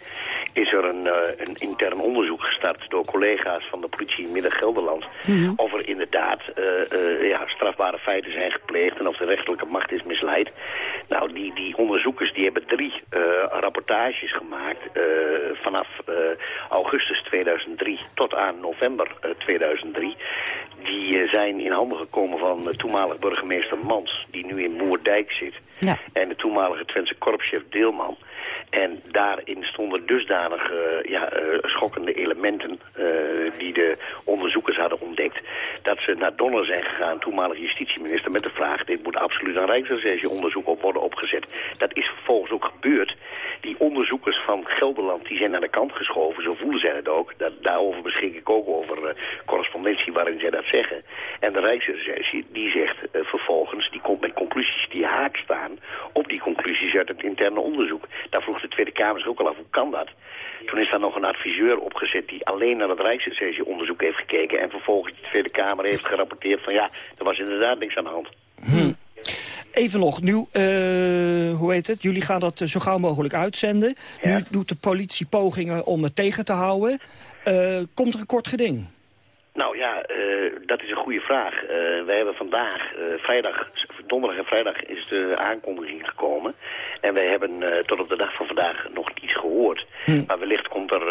is er een, een intern onderzoek gestart door collega's van de politie in Midden-Gelderland, mm -hmm. of er inderdaad ja, strafbare feiten zijn gepleegd en of de rechterlijke macht is misleid. Nou, die, die onderzoekers die hebben drie rapportages gemaakt vanaf augustus 2003 tot aan november uh, 2003. Die uh, zijn in handen gekomen van uh, toenmalig burgemeester Mans, die nu in Moerdijk zit. Ja. En de toenmalige Twentse korpschef Deelman. En daarin stonden dusdanig ja, schokkende elementen die de onderzoekers hadden ontdekt... dat ze naar Donner zijn gegaan, toenmalig justitieminister, met de vraag... dit moet absoluut een rijksrecherche-onderzoek op worden opgezet. Dat is vervolgens ook gebeurd. Die onderzoekers van Gelderland die zijn aan de kant geschoven, zo voelen zij het ook. Dat, daarover beschik ik ook over correspondentie waarin zij dat zeggen. En de Rijksrecherche die zegt vervolgens, die komt met conclusies die haak staan op die conclusies uit het interne onderzoek. Daar vroeg de Tweede Kamer zich ook al af, hoe kan dat? Toen is daar nog een adviseur opgezet die alleen naar het Rijksrecherche-onderzoek heeft gekeken... en vervolgens de Tweede Kamer heeft gerapporteerd van ja, er was inderdaad niks aan de hand. Hm. Even nog, nu, uh, hoe heet het? Jullie gaan dat zo gauw mogelijk uitzenden. Ja. Nu doet de politie pogingen om het tegen te houden. Uh, komt er een kort geding? Nou ja, uh, dat is een goede vraag. Uh, wij hebben vandaag, uh, vrijdag, donderdag en vrijdag is de aankondiging gekomen. En wij hebben tot op de dag van vandaag nog niets gehoord. Hm. Maar wellicht komt er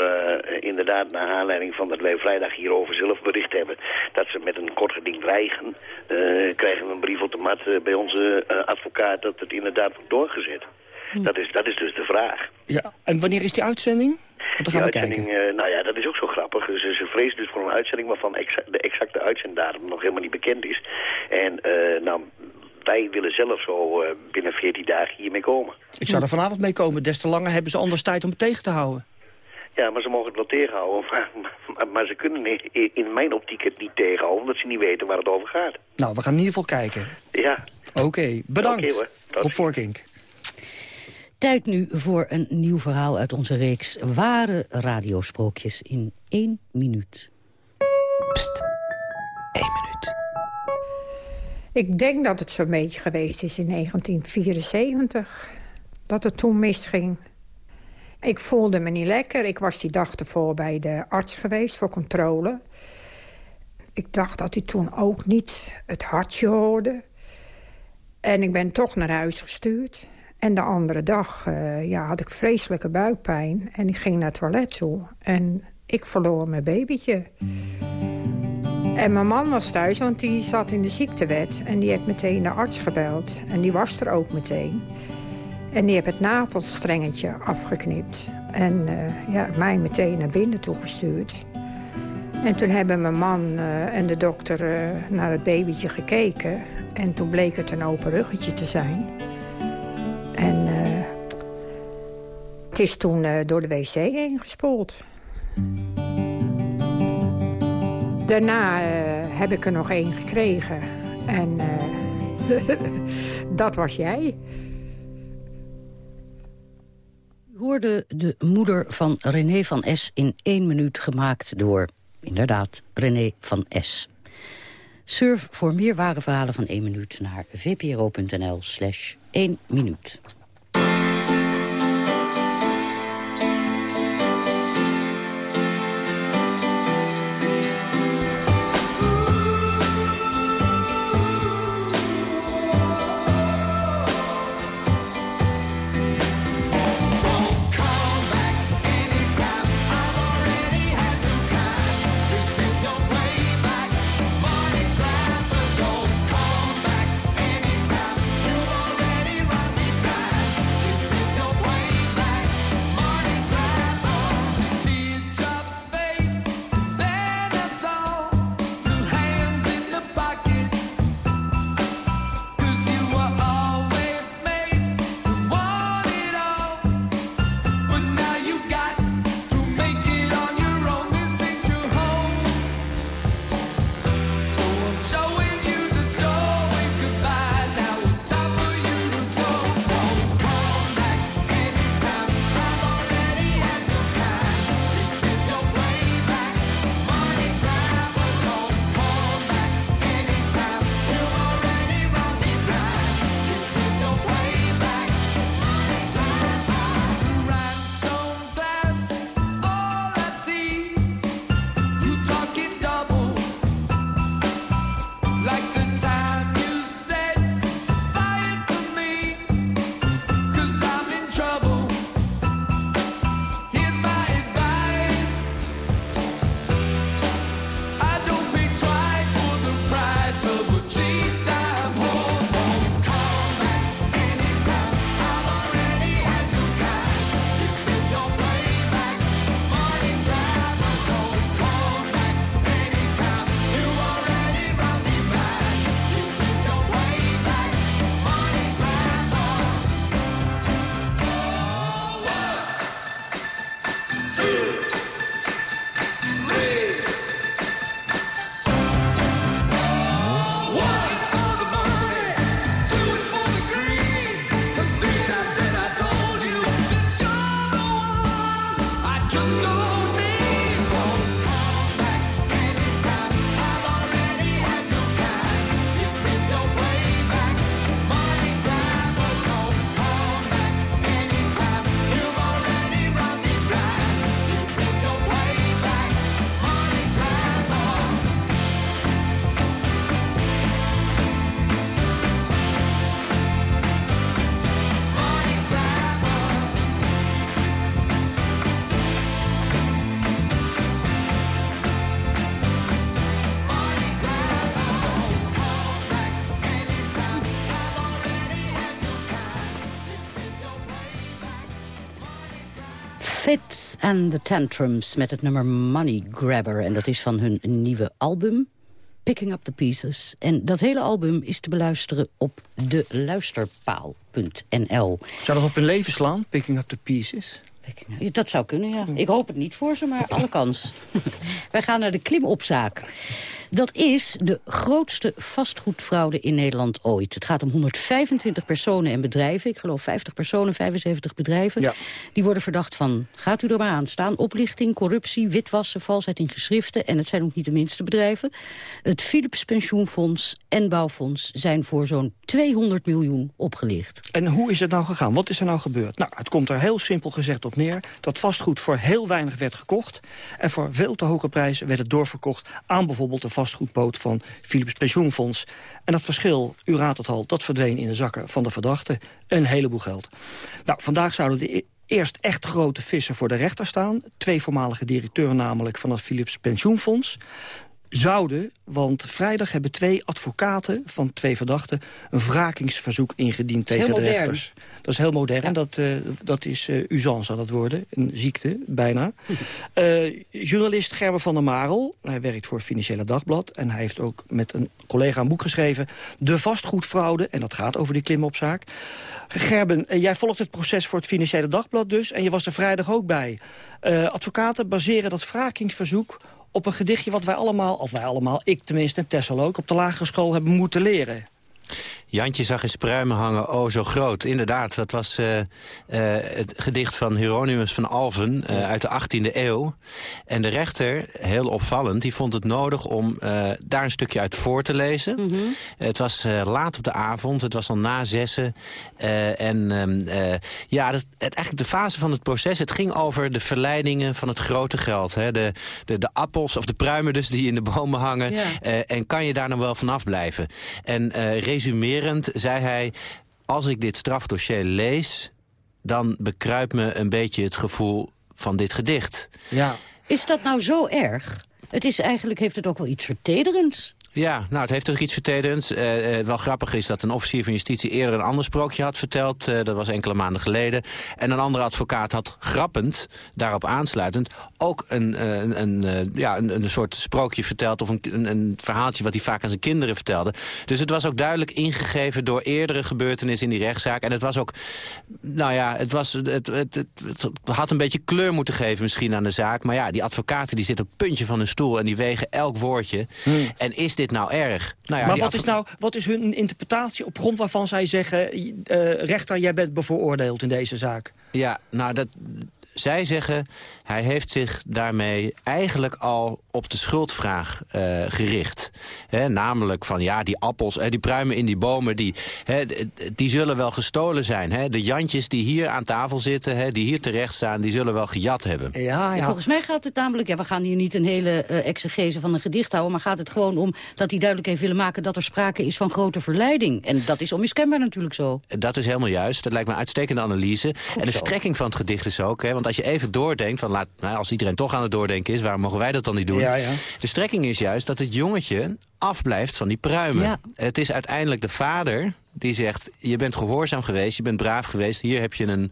inderdaad naar aanleiding van dat wij vrijdag hierover zelf bericht hebben... dat ze met een kort geding dreigen. krijgen we een brief op de mat bij onze advocaat dat het inderdaad wordt doorgezet. Hm. Dat, is, dat is dus de vraag. Ja, en wanneer is die uitzending? Want gaan we uitzending, kijken. Uh, nou ja, dat is ook zo grappig. Ze, ze vrezen dus voor een uitzending waarvan exa de exacte uitzenddatum nog helemaal niet bekend is. En uh, nou, wij willen zelf zo uh, binnen 14 dagen hiermee komen. Ik zou er vanavond mee komen. Des te langer hebben ze anders tijd om het tegen te houden. Ja, maar ze mogen het wel tegenhouden. Maar, maar, maar ze kunnen in, in mijn optiek het niet tegenhouden, omdat ze niet weten waar het over gaat. Nou, we gaan in ieder geval kijken. Ja. Oké, okay, bedankt. Okay, Op Voorkink. Tijd nu voor een nieuw verhaal uit onze reeks Ware Radiosprookjes in één minuut. Pst, één minuut. Ik denk dat het zo'n beetje geweest is in 1974. Dat het toen misging. Ik voelde me niet lekker. Ik was die dag ervoor bij de arts geweest voor controle. Ik dacht dat hij toen ook niet het hartje hoorde. En ik ben toch naar huis gestuurd. En de andere dag uh, ja, had ik vreselijke buikpijn. En ik ging naar het toilet toe. En ik verloor mijn babytje. En mijn man was thuis, want die zat in de ziektewet. En die heeft meteen de arts gebeld. En die was er ook meteen. En die heeft het navelstrengetje afgeknipt. En eh, ja, mij meteen naar binnen toegestuurd. En toen hebben mijn man eh, en de dokter eh, naar het babytje gekeken. En toen bleek het een open ruggetje te zijn. Het is toen eh, door de wc heen gespoeld. Daarna eh, heb ik er nog één gekregen. En eh, dat was jij. Hoorde de moeder van René van S. in één minuut gemaakt door, inderdaad, René van S. Surf voor meer ware verhalen van één minuut naar vpro.nl slash 1 minuut. Fits and the Tantrums met het nummer Money Grabber. En dat is van hun nieuwe album, Picking Up the Pieces. En dat hele album is te beluisteren op de luisterpaal.nl. Zou dat op hun leven slaan, Picking Up the Pieces? Ja, Dat zou kunnen, ja. Ik hoop het niet voor ze, maar alle kans. Wij gaan naar de klimopzaak. Dat is de grootste vastgoedfraude in Nederland ooit. Het gaat om 125 personen en bedrijven. Ik geloof 50 personen, 75 bedrijven. Die worden verdacht van, gaat u er maar aan staan... oplichting, corruptie, witwassen, valsheid in geschriften... en het zijn ook niet de minste bedrijven. Het Philips Pensioenfonds en Bouwfonds zijn voor zo'n 200 miljoen opgelicht. En hoe is het nou gegaan? Wat is er nou gebeurd? Nou, het komt er heel simpel gezegd op neer... dat vastgoed voor heel weinig werd gekocht... en voor veel te hoge prijzen werd het doorverkocht... aan bijvoorbeeld de vastgoedboot van Philips Pensioenfonds. En dat verschil, u raadt het al, dat verdween in de zakken van de verdachte. Een heleboel geld. Nou, vandaag zouden de e- eerst echt grote vissen voor de rechter staan. Twee voormalige directeuren namelijk van het Philips Pensioenfonds. Zouden, want vrijdag hebben twee advocaten van twee verdachten... een wrakingsverzoek ingediend tegen de rechters. Dat is heel modern, dat, eh, dat is uh, uzan zal dat worden, een ziekte, bijna. Eh, journalist Gerber van der Marel, hij werkt voor het Financiële Dagblad... en hij heeft ook met een collega een boek geschreven... De vastgoedfraude, en dat gaat over die klimopzaak. Gerben, eh, jij volgt het proces voor het Financiële Dagblad dus... en je was er vrijdag ook bij. Eh, advocaten baseren dat wrakingsverzoek op een gedichtje wat wij allemaal, of wij allemaal, ik tenminste en Tessel ook, op de lagere school hebben moeten leren. Jantje zag in spruimen hangen, oh zo groot. Inderdaad, dat was uh, uh, het gedicht van Hieronymus van Alphen uh, uit de 18e eeuw. En de rechter, heel opvallend, die vond het nodig om daar een stukje uit voor te lezen. Mm -hmm. het was laat op de avond, het was al na zessen. en ja, dat, het, eigenlijk de fase van het proces, het ging over de verleidingen van het grote geld. Hè? De, de, de appels, of de pruimen dus, die in de bomen hangen. Ja. en kan je daar nou wel vanaf blijven? En resumeren zei hij... als ik dit strafdossier lees... dan bekruipt me een beetje het gevoel van dit gedicht. Ja. Is dat nou zo erg? Het is eigenlijk, heeft het ook wel iets vertederends. Ja, nou, het heeft ook iets vertederends. Uh, uh, wel grappig is dat een officier van justitie eerder een ander sprookje had verteld. Uh, dat was enkele maanden geleden. En een andere advocaat had grappend, daarop aansluitend... ook een, een, een ja, een, een, soort sprookje verteld of een, een, een, verhaaltje... wat hij vaak aan zijn kinderen vertelde. Dus het was ook duidelijk ingegeven door eerdere gebeurtenissen in die rechtszaak. En het was ook, nou ja, het, was, het, het, het, het had een beetje kleur moeten geven misschien aan de zaak. Maar ja, die advocaten die zitten op het puntje van hun stoel... en die wegen elk woordje. Hmm. En is dit nou erg? Nou ja, maar wat is, nou, wat is hun interpretatie op grond waarvan zij zeggen... Uh, rechter, jij bent bevooroordeeld in deze zaak? Ja, nou, dat, zij zeggen... hij heeft zich daarmee eigenlijk al op de schuldvraag uh, gericht. He, namelijk van, ja, die appels, he, die pruimen in die bomen... die, he, die zullen wel gestolen zijn. De jantjes die hier aan tafel zitten, die hier terecht staan... die zullen wel gejat hebben. Ja, ja. Volgens mij gaat het namelijk... Ja, we gaan hier niet een hele uh, exegese van een gedicht houden... maar gaat het gewoon om dat hij duidelijk heeft willen maken... dat er sprake is van grote verleiding. En dat is onmiskenbaar natuurlijk zo. Dat is helemaal juist. Dat lijkt me een uitstekende analyse. Goed en de zo. strekking van het gedicht is ook... want als je even doordenkt, van laat, nou, als iedereen toch aan het doordenken is... waarom mogen wij dat dan niet doen? Ja, ja. De strekking is juist dat het jongetje afblijft van die pruimen. Ja. Het is uiteindelijk de vader die zegt... je bent gehoorzaam geweest, je bent braaf geweest... hier heb je een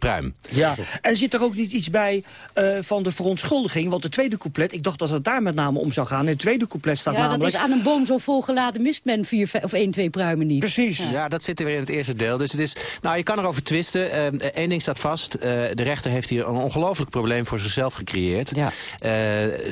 pruim. Ja, en zit er ook niet iets bij uh, van de verontschuldiging? Want de tweede couplet, ik dacht dat het daar met name om zou gaan. In het tweede couplet staat ja, namelijk... dat is aan een boom zo volgeladen mist men vier of één, twee pruimen niet. Precies. Ja. ja. dat zit er weer in het eerste deel. Dus het is, nou, je kan erover twisten. Eén uh, ding staat vast. Uh, de rechter heeft hier een ongelooflijk probleem voor zichzelf gecreëerd. Ja.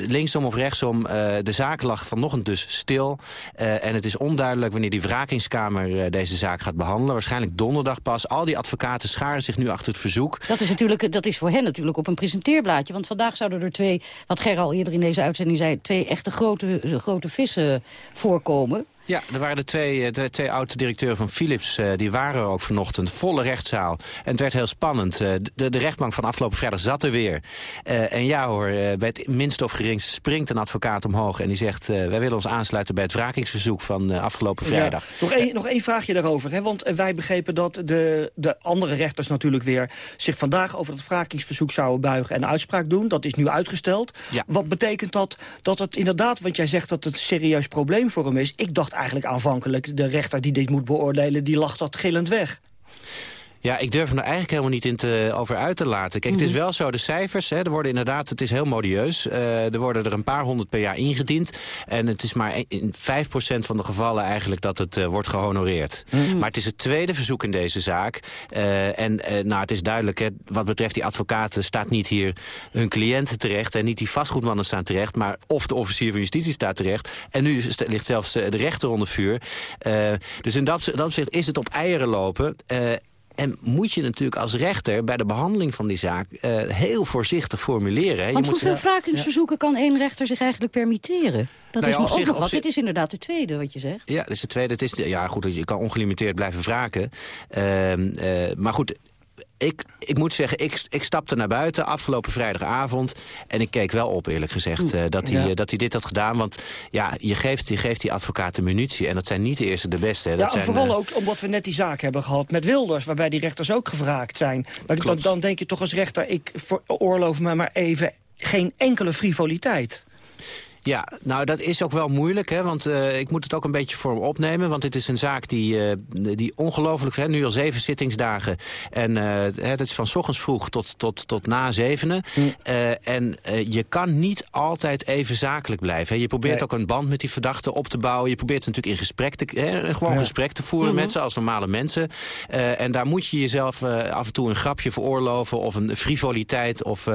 linksom of rechtsom, de zaak lag vanochtend dus stil. en het is onduidelijk wanneer die wrakingskamer deze zaak gaat behandelen. Waarschijnlijk donderdag pas. Al die advocaten scharen zich nu achter het verzoek. Dat is, natuurlijk, dat is voor hen natuurlijk op een presenteerblaadje. Want vandaag zouden er twee, wat Ger al eerder in deze uitzending zei... twee echte grote, grote vissen voorkomen. Ja, er waren de twee, de twee oud-directeuren van Philips, uh, die waren er ook vanochtend. Volle rechtszaal. En het werd heel spannend. Uh, de, de rechtbank van afgelopen vrijdag zat er weer. En ja hoor, bij het minste of geringste springt een advocaat omhoog... en die zegt, wij willen ons aansluiten bij het wrakingsverzoek van afgelopen vrijdag. Ja, nog, één, nog één vraagje daarover. Hè? Want wij begrepen dat de, de andere rechters natuurlijk weer... zich vandaag over het wrakingsverzoek zouden buigen en uitspraak doen. Dat is nu uitgesteld. Ja. Wat betekent dat dat het inderdaad, want jij zegt dat het een serieus probleem voor hem is. Ik dacht eigenlijk aanvankelijk, de rechter die dit moet beoordelen... die lacht dat gillend weg. Ja, ik durf er nou eigenlijk helemaal niet in te, over uit te laten. Kijk, het is wel zo, de cijfers, hè, er worden inderdaad, het is heel modieus. Uh, er worden er een paar honderd per jaar ingediend. En het is maar in 5% van de gevallen eigenlijk dat het uh, wordt gehonoreerd. Mm. Maar het is het tweede verzoek in deze zaak. Uh, en nou, het is duidelijk, hè, wat betreft die advocaten staat niet hier hun cliënten terecht. En niet die vastgoedmannen staan terecht, maar of de officier van justitie staat terecht. En nu ligt zelfs de rechter onder vuur. dus in dat, dat opzicht is het op eieren lopen. En moet je natuurlijk als rechter bij de behandeling van die zaak uh, heel voorzichtig formuleren. Hè. Want je hoeveel moet... wrakingsverzoeken ja. kan één rechter zich eigenlijk permitteren? Dat nou is ja, zich, wat. Dit is inderdaad de tweede wat je zegt. Ja, dit is de tweede. Het is de, ja, goed, je kan ongelimiteerd blijven wraken. Uh, uh, maar goed, ik, ik moet zeggen, ik, ik stapte naar buiten afgelopen vrijdagavond... en ik keek wel op, eerlijk gezegd, uh, dat, hij, Ja. uh, dat hij dit had gedaan. Want ja, je geeft, je geeft die advocaten munitie. En dat zijn niet de eerste de beste. Hè. Ja, Dat zijn, vooral uh, ook omdat we net die zaak hebben gehad met Wilders... waarbij die rechters ook gevraagd zijn. Dan, dan denk je toch als rechter, ik veroorloof me maar even geen enkele frivoliteit. Ja, nou dat is ook wel moeilijk, hè, want eh, ik moet het ook een beetje voor me opnemen. Want het is een zaak die, eh, die ongelooflijk, hè, nu al zeven zittingsdagen. En hè, dat is van 's ochtends vroeg tot, tot, tot na zevenen. En je kan niet altijd even zakelijk blijven. Hè. Je probeert Nee. ook een band met die verdachte op te bouwen. Je probeert ze natuurlijk in gesprek te, hè, gewoon Ja. gesprek te voeren Mhm. met ze als normale mensen. En daar moet je jezelf af en toe een grapje veroorloven of een frivoliteit. Of,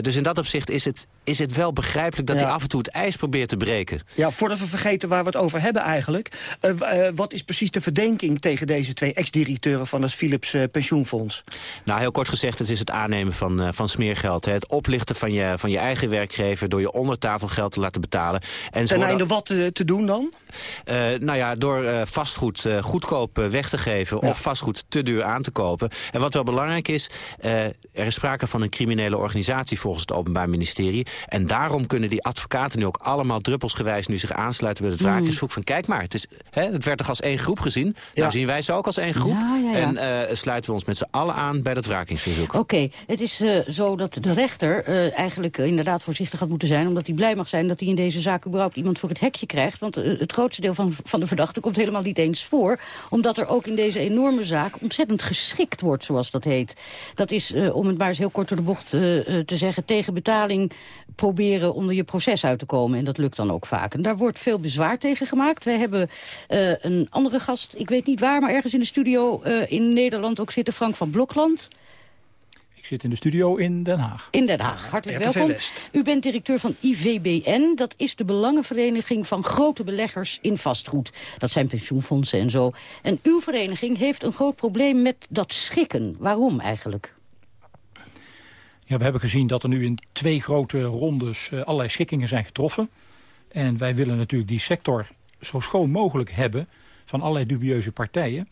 dus in dat opzicht is het, is het wel begrijpelijk dat Ja. hij af en toe het ijs probeert te breken. Ja, voordat we vergeten waar we het over hebben eigenlijk. eh, eh, wat is precies de verdenking tegen deze twee ex-directeuren van het Philips eh, Pensioenfonds? Nou, heel kort gezegd, het is het aannemen van, van smeergeld. Hè. Het oplichten van je, van je eigen werkgever door je ondertafelgeld te laten betalen. En Ten einde wat te, doen dan? Nou ja, door vastgoed goedkoop weg te geven Ja. of vastgoed te duur aan te kopen. En wat wel belangrijk is, er is sprake van een criminele organisatie volgens het Openbaar Ministerie. En daarom kunnen die advocaten nu ook allemaal druppelsgewijs nu zich aansluiten bij het Mm. wraakjesgroep. Van kijk maar, het, is, hè, het werd toch als één groep gezien? Nou zien wij ze ook als één groep. Ja, ja, ja. En eh, sluiten we ons met z'n allen aan bij dat wrakingsverzoek. Oké, het is eh, zo dat de rechter eh, eigenlijk inderdaad voorzichtig had moeten zijn... omdat hij blij mag zijn dat hij in deze zaak überhaupt iemand voor het hekje krijgt. Want het grootste deel van, van de verdachten komt helemaal niet eens voor... omdat er ook in deze enorme zaak ontzettend geschikt wordt, zoals dat heet. Dat is, om het maar eens heel kort door de bocht te zeggen... tegen betaling proberen onder je proces uit te komen. En dat lukt dan ook vaak. En daar wordt veel bezwaar tegen gemaakt. Wij hebben eh, een andere gast, ik weet niet waar... maar ergens in de studio eh, in Nederland ook zitten, Frank van Blokland... Ik zit in de studio in Den Haag. In Den Haag, hartelijk welkom. West. U bent directeur van IVBN. Dat is de Belangenvereniging van grote beleggers in vastgoed. Dat zijn pensioenfondsen en zo. En uw vereniging heeft een groot probleem met dat schikken. Waarom eigenlijk? Ja, we hebben gezien dat er nu in twee grote rondes eh, allerlei schikkingen zijn getroffen. En wij willen natuurlijk die sector zo schoon mogelijk hebben van allerlei dubieuze partijen.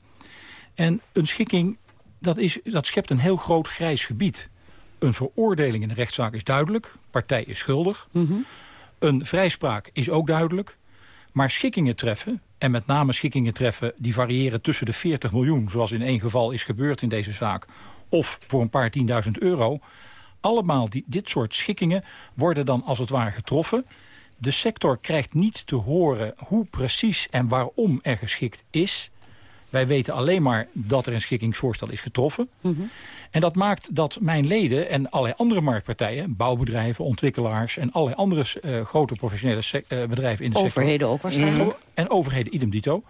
En een schikking, dat, is, dat schept een heel groot grijs gebied. Een veroordeling in de rechtszaak is duidelijk. Partij is schuldig. Een vrijspraak is ook duidelijk. Maar schikkingen treffen, en met name schikkingen treffen... die variëren tussen de 40 miljoen, zoals in één geval is gebeurd in deze zaak... of voor een paar tienduizend euro. Allemaal die, dit soort schikkingen worden dan als het ware getroffen. De sector krijgt niet te horen hoe precies en waarom er geschikt is. Wij weten alleen maar dat er een schikkingsvoorstel is getroffen. En dat maakt dat mijn leden en allerlei andere marktpartijen... bouwbedrijven, ontwikkelaars en allerlei andere eh, grote professionele eh, bedrijven in de sector... Overheden ook waarschijnlijk. En overheden idem dito.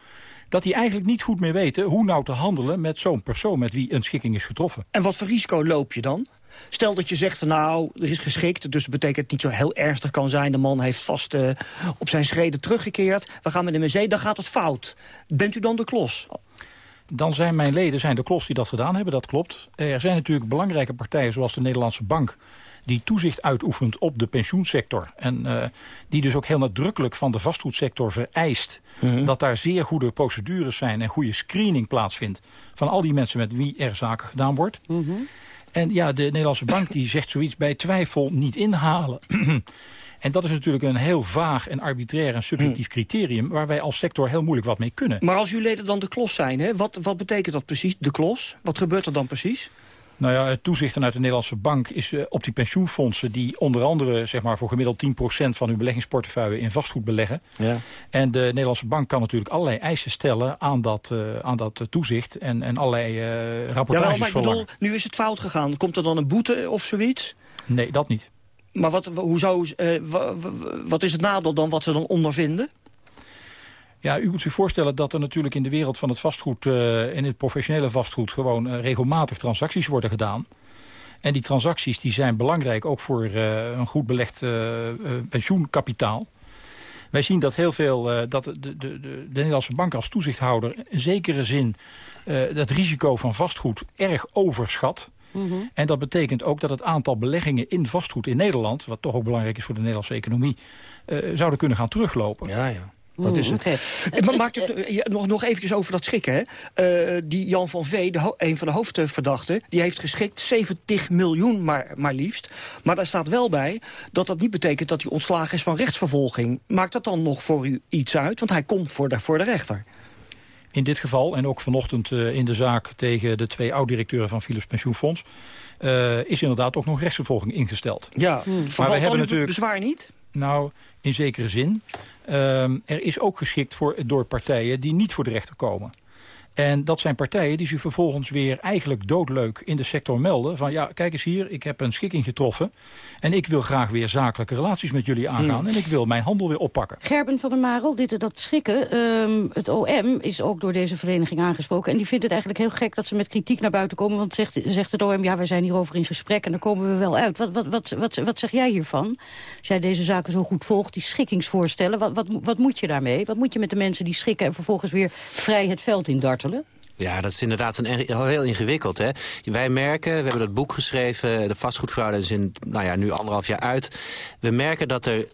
Dat die eigenlijk niet goed meer weten hoe nou te handelen met zo'n persoon... met wie een schikking is getroffen. En wat voor risico loop je dan? Stel dat je zegt van nou, er is geschikt, dus dat betekent het niet zo heel ernstig kan zijn. De man heeft vast eh, op zijn schreden teruggekeerd. We gaan met hem in zee, dan gaat het fout. Bent u dan de klos? Dan zijn mijn leden zijn de klos die dat gedaan hebben, dat klopt. Er zijn natuurlijk belangrijke partijen zoals de Nederlandse Bank... die toezicht uitoefent op de pensioensector. En eh, die dus ook heel nadrukkelijk van de vastgoedsector vereist... dat daar zeer goede procedures zijn en goede screening plaatsvindt... van al die mensen met wie er zaken gedaan wordt. En ja, de Nederlandse Bank die zegt zoiets bij twijfel niet inhalen. en dat is natuurlijk een heel vaag en arbitrair en subjectief criterium... waar wij als sector heel moeilijk wat mee kunnen. Maar als uw leden dan de klos zijn, hè, wat, wat betekent dat precies, de klos? Wat gebeurt er dan precies? Nou ja, het toezicht vanuit de Nederlandse bank is eh, op die pensioenfondsen... die onder andere zeg maar, voor gemiddeld 10% van hun beleggingsportefeuille in vastgoed beleggen. Ja. En de Nederlandse bank kan natuurlijk allerlei eisen stellen aan dat, eh, aan dat toezicht... en, en allerlei eh rapportages Jawel, maar ik bedoel, nu is het fout gegaan. Komt er dan een boete of zoiets? Nee, dat niet. Maar wat, hoe zou, eh, wa- wa- wat is het nadeel dan wat ze dan ondervinden? Ja, u moet zich voorstellen dat er natuurlijk in de wereld van het vastgoed... eh in het professionele vastgoed gewoon eh, regelmatig transacties worden gedaan. En die transacties die zijn belangrijk ook voor eh, een goed belegd pensioenkapitaal. Wij zien dat heel veel, eh, dat de, de, de, de Nederlandse bank als toezichthouder... in zekere zin eh het risico van vastgoed erg overschat... En dat betekent ook dat het aantal beleggingen in vastgoed in Nederland... wat toch ook belangrijk is voor de Nederlandse economie... eh, zouden kunnen gaan teruglopen. Ja, ja. Dat is het. Eh, maar maakt het, eh, nog, nog eventjes over dat schikken. Hè. Eh, die Jan van Vee, de een van de hoofdverdachten... die heeft geschikt 70 miljoen maar, maar liefst. Maar daar staat wel bij dat dat niet betekent... dat hij ontslagen is van rechtsvervolging. Maakt dat dan nog voor u iets uit? Want hij komt voor de, voor de rechter. In dit geval, en ook vanochtend eh, in de zaak tegen de twee oud-directeuren van Philips Pensioenfonds... eh, is inderdaad ook nog rechtsvervolging ingesteld. Ja, maar we hebben natuurlijk... bezwaar niet? Nou, in zekere zin. Ehm, er is ook geschikt voor, door partijen die niet voor de rechter komen. En dat zijn partijen die zich vervolgens weer eigenlijk doodleuk in de sector melden. Van ja, kijk eens hier, ik heb een schikking getroffen. En ik wil graag weer zakelijke relaties met jullie aangaan. Hmm. En ik wil mijn handel weer oppakken. Gerben van der Marel, dit en dat schikken. ehm, het OM is ook door deze vereniging aangesproken. En die vindt het eigenlijk heel gek dat ze met kritiek naar buiten komen. Want zegt, zegt het OM, ja, wij zijn hierover in gesprek en daar komen we wel uit. Wat, wat, wat, wat, wat zeg jij hiervan? Als jij deze zaken zo goed volgt, die schikkingsvoorstellen. Wat, wat, wat moet je daarmee? Wat moet je met de mensen die schikken en vervolgens weer vrij het veld Ja, dat is inderdaad een, heel ingewikkeld. Hè? Wij merken, we hebben dat boek geschreven... de vastgoedfraude is in, nou ja, nu anderhalf jaar uit. We merken dat er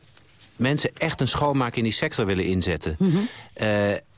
mensen echt een schoonmaak in die sector willen inzetten. Eh,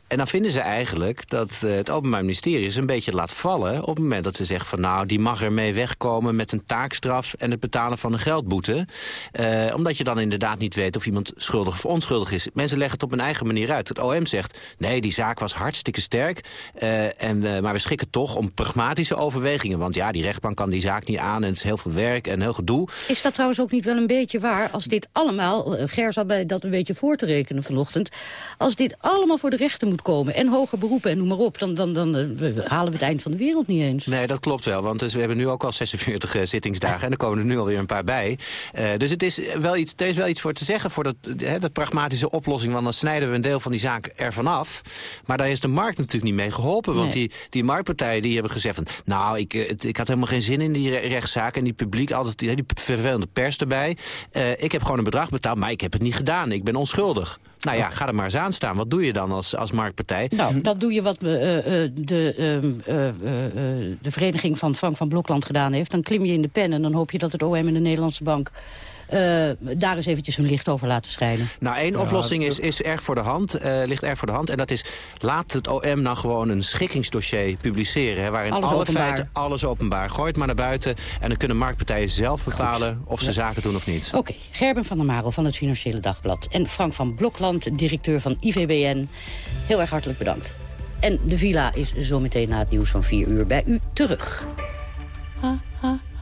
en dan vinden ze eigenlijk dat eh, het Openbaar Ministerie ze een beetje laat vallen... op het moment dat ze zeggen van nou, die mag ermee wegkomen met een taakstraf... en het betalen van een geldboete. Eh, omdat je dan inderdaad niet weet of iemand schuldig of onschuldig is. Mensen leggen het op hun eigen manier uit. Het OM zegt, nee, die zaak was hartstikke sterk... eh, en, maar we schikken toch om pragmatische overwegingen. Want ja, die rechtbank kan die zaak niet aan en het is heel veel werk en heel gedoe. Is dat trouwens ook niet wel een beetje waar? Als dit allemaal, Ger zat bij dat een beetje voor te rekenen vanochtend... als dit allemaal voor de rechter moet komen en hoger beroepen en noem maar op... dan, dan, dan eh, halen we het eind van de wereld niet eens. Nee, dat klopt wel. Want dus, we hebben nu ook al 46 eh, zittingsdagen. en er komen er nu alweer een paar bij. Eh, dus het is wel iets, er is wel iets voor te zeggen voor dat, hè, dat pragmatische oplossing. Want dan snijden we een deel van die zaak ervan af. Maar daar is de markt natuurlijk niet mee geholpen. Want Nee. die, die marktpartijen die hebben gezegd van... nou, ik, het- ik had helemaal geen zin in die re- rechtszaak. En die publiek, altijd die, die vervelende pers erbij. Ik heb gewoon een bedrag betaald, maar ik heb het niet gedaan. Ik ben onschuldig. Nou ja, ga er maar eens aan staan. Wat doe je dan als, als marktpartij? Nou, dat doe je wat eh, eh, de, ehm, eh, eh, eh, de vereniging van Frank van Blokland gedaan heeft. Dan klim je in de pen en dan hoop je dat het OM en de Nederlandse bank... eh, daar eens eventjes hun licht over laten schijnen. Nou, één Ja, oplossing is, is erg voor de hand, eh, ligt erg voor de hand. En dat is, laat het OM nou gewoon een schikkingsdossier publiceren. Hè, waarin Alles alle openbaar. feiten, alles openbaar. Gooi het maar naar buiten. En dan kunnen marktpartijen zelf bepalen of ze Ja. zaken doen of niet. Oké, Gerben van der Marel van het Financiële Dagblad... en Frank van Blokland, directeur van IVBN. Heel erg hartelijk bedankt. En de villa is zometeen na het nieuws van 4 uur bij u terug. Ha, ha.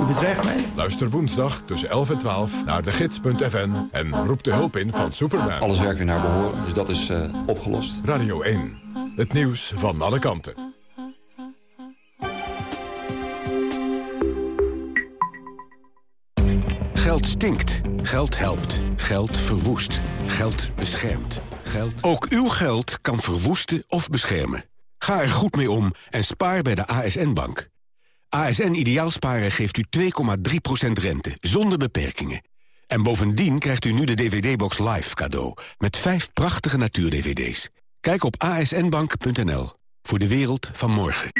U bedreigt mij. Luister woensdag tussen 11 en 12 naar de gids.fm en roep de hulp in van Superman. Alles werkt weer naar behoren, dus dat is eh, opgelost. Radio 1. Het nieuws van alle kanten. Geld stinkt. Geld helpt. Geld verwoest. Geld beschermt. Geld... Ook uw geld kan verwoesten of beschermen. Ga er goed mee om en spaar bij de ASN-bank. ASN Ideaalsparen geeft u 2,3% rente, zonder beperkingen. En bovendien krijgt u nu de DVD-box Live cadeau... met vijf prachtige natuur-DVD's. Kijk op asnbank.nl voor de wereld van morgen.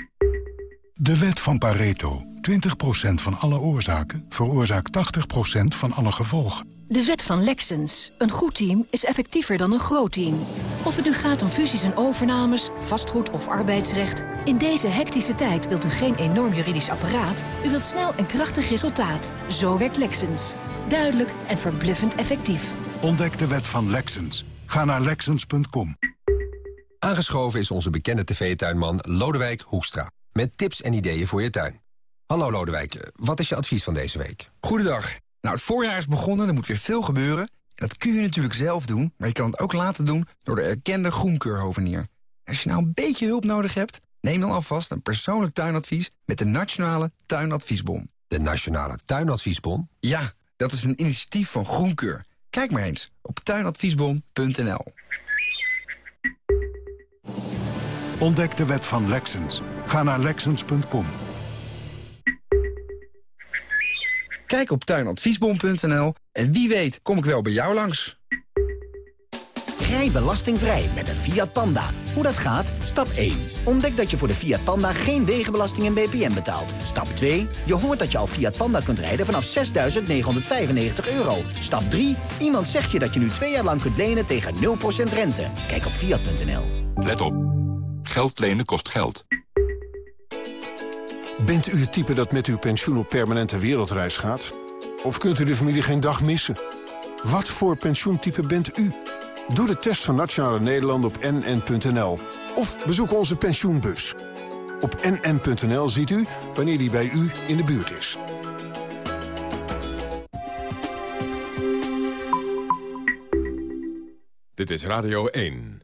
De wet van Pareto. 20% van alle oorzaken veroorzaakt 80% van alle gevolgen. De wet van Lexens. Een goed team is effectiever dan een groot team. Of het nu gaat om fusies en overnames, vastgoed of arbeidsrecht... in deze hectische tijd wilt u geen enorm juridisch apparaat... u wilt snel en krachtig resultaat. Zo werkt Lexens. Duidelijk en verbluffend effectief. Ontdek de wet van Lexens. Ga naar Lexens.com. Aangeschoven is onze bekende tv-tuinman Lodewijk Hoekstra. Met tips en ideeën voor je tuin. Hallo Lodewijk, eh, wat is je advies van deze week? Goedendag. Nou, het voorjaar is begonnen, er moet weer veel gebeuren. En dat kun je natuurlijk zelf doen, maar je kan het ook laten doen door de erkende groenkeurhovenier. Als je nou een beetje hulp nodig hebt, neem dan alvast een persoonlijk tuinadvies met de Nationale Tuinadviesbon. De Nationale Tuinadviesbon? Ja, dat is een initiatief van Groenkeur. Kijk maar eens op tuinadviesbon.nl. Ontdek de wet van Lexens. Ga naar Lexens.com. Kijk op tuinadviesbon.nl en wie weet kom ik wel bij jou langs. Rij belastingvrij met een Fiat Panda. Hoe dat gaat? Stap 1. Ontdek dat je voor de Fiat Panda geen wegenbelasting en BPM betaalt. Stap 2. Je hoort dat je al Fiat Panda kunt rijden vanaf 6.995 euro. Stap 3. Iemand zegt je dat je nu twee jaar lang kunt lenen tegen 0% rente. Kijk op Fiat.nl. Let op. Geld lenen kost geld. Bent u het type dat met uw pensioen op permanente wereldreis gaat? Of kunt u de familie geen dag missen? Wat voor pensioentype bent u? Doe de test van Nationale Nederland op nn.nl. Of bezoek onze pensioenbus. Op nn.nl ziet u wanneer die bij u in de buurt is. Dit is Radio 1.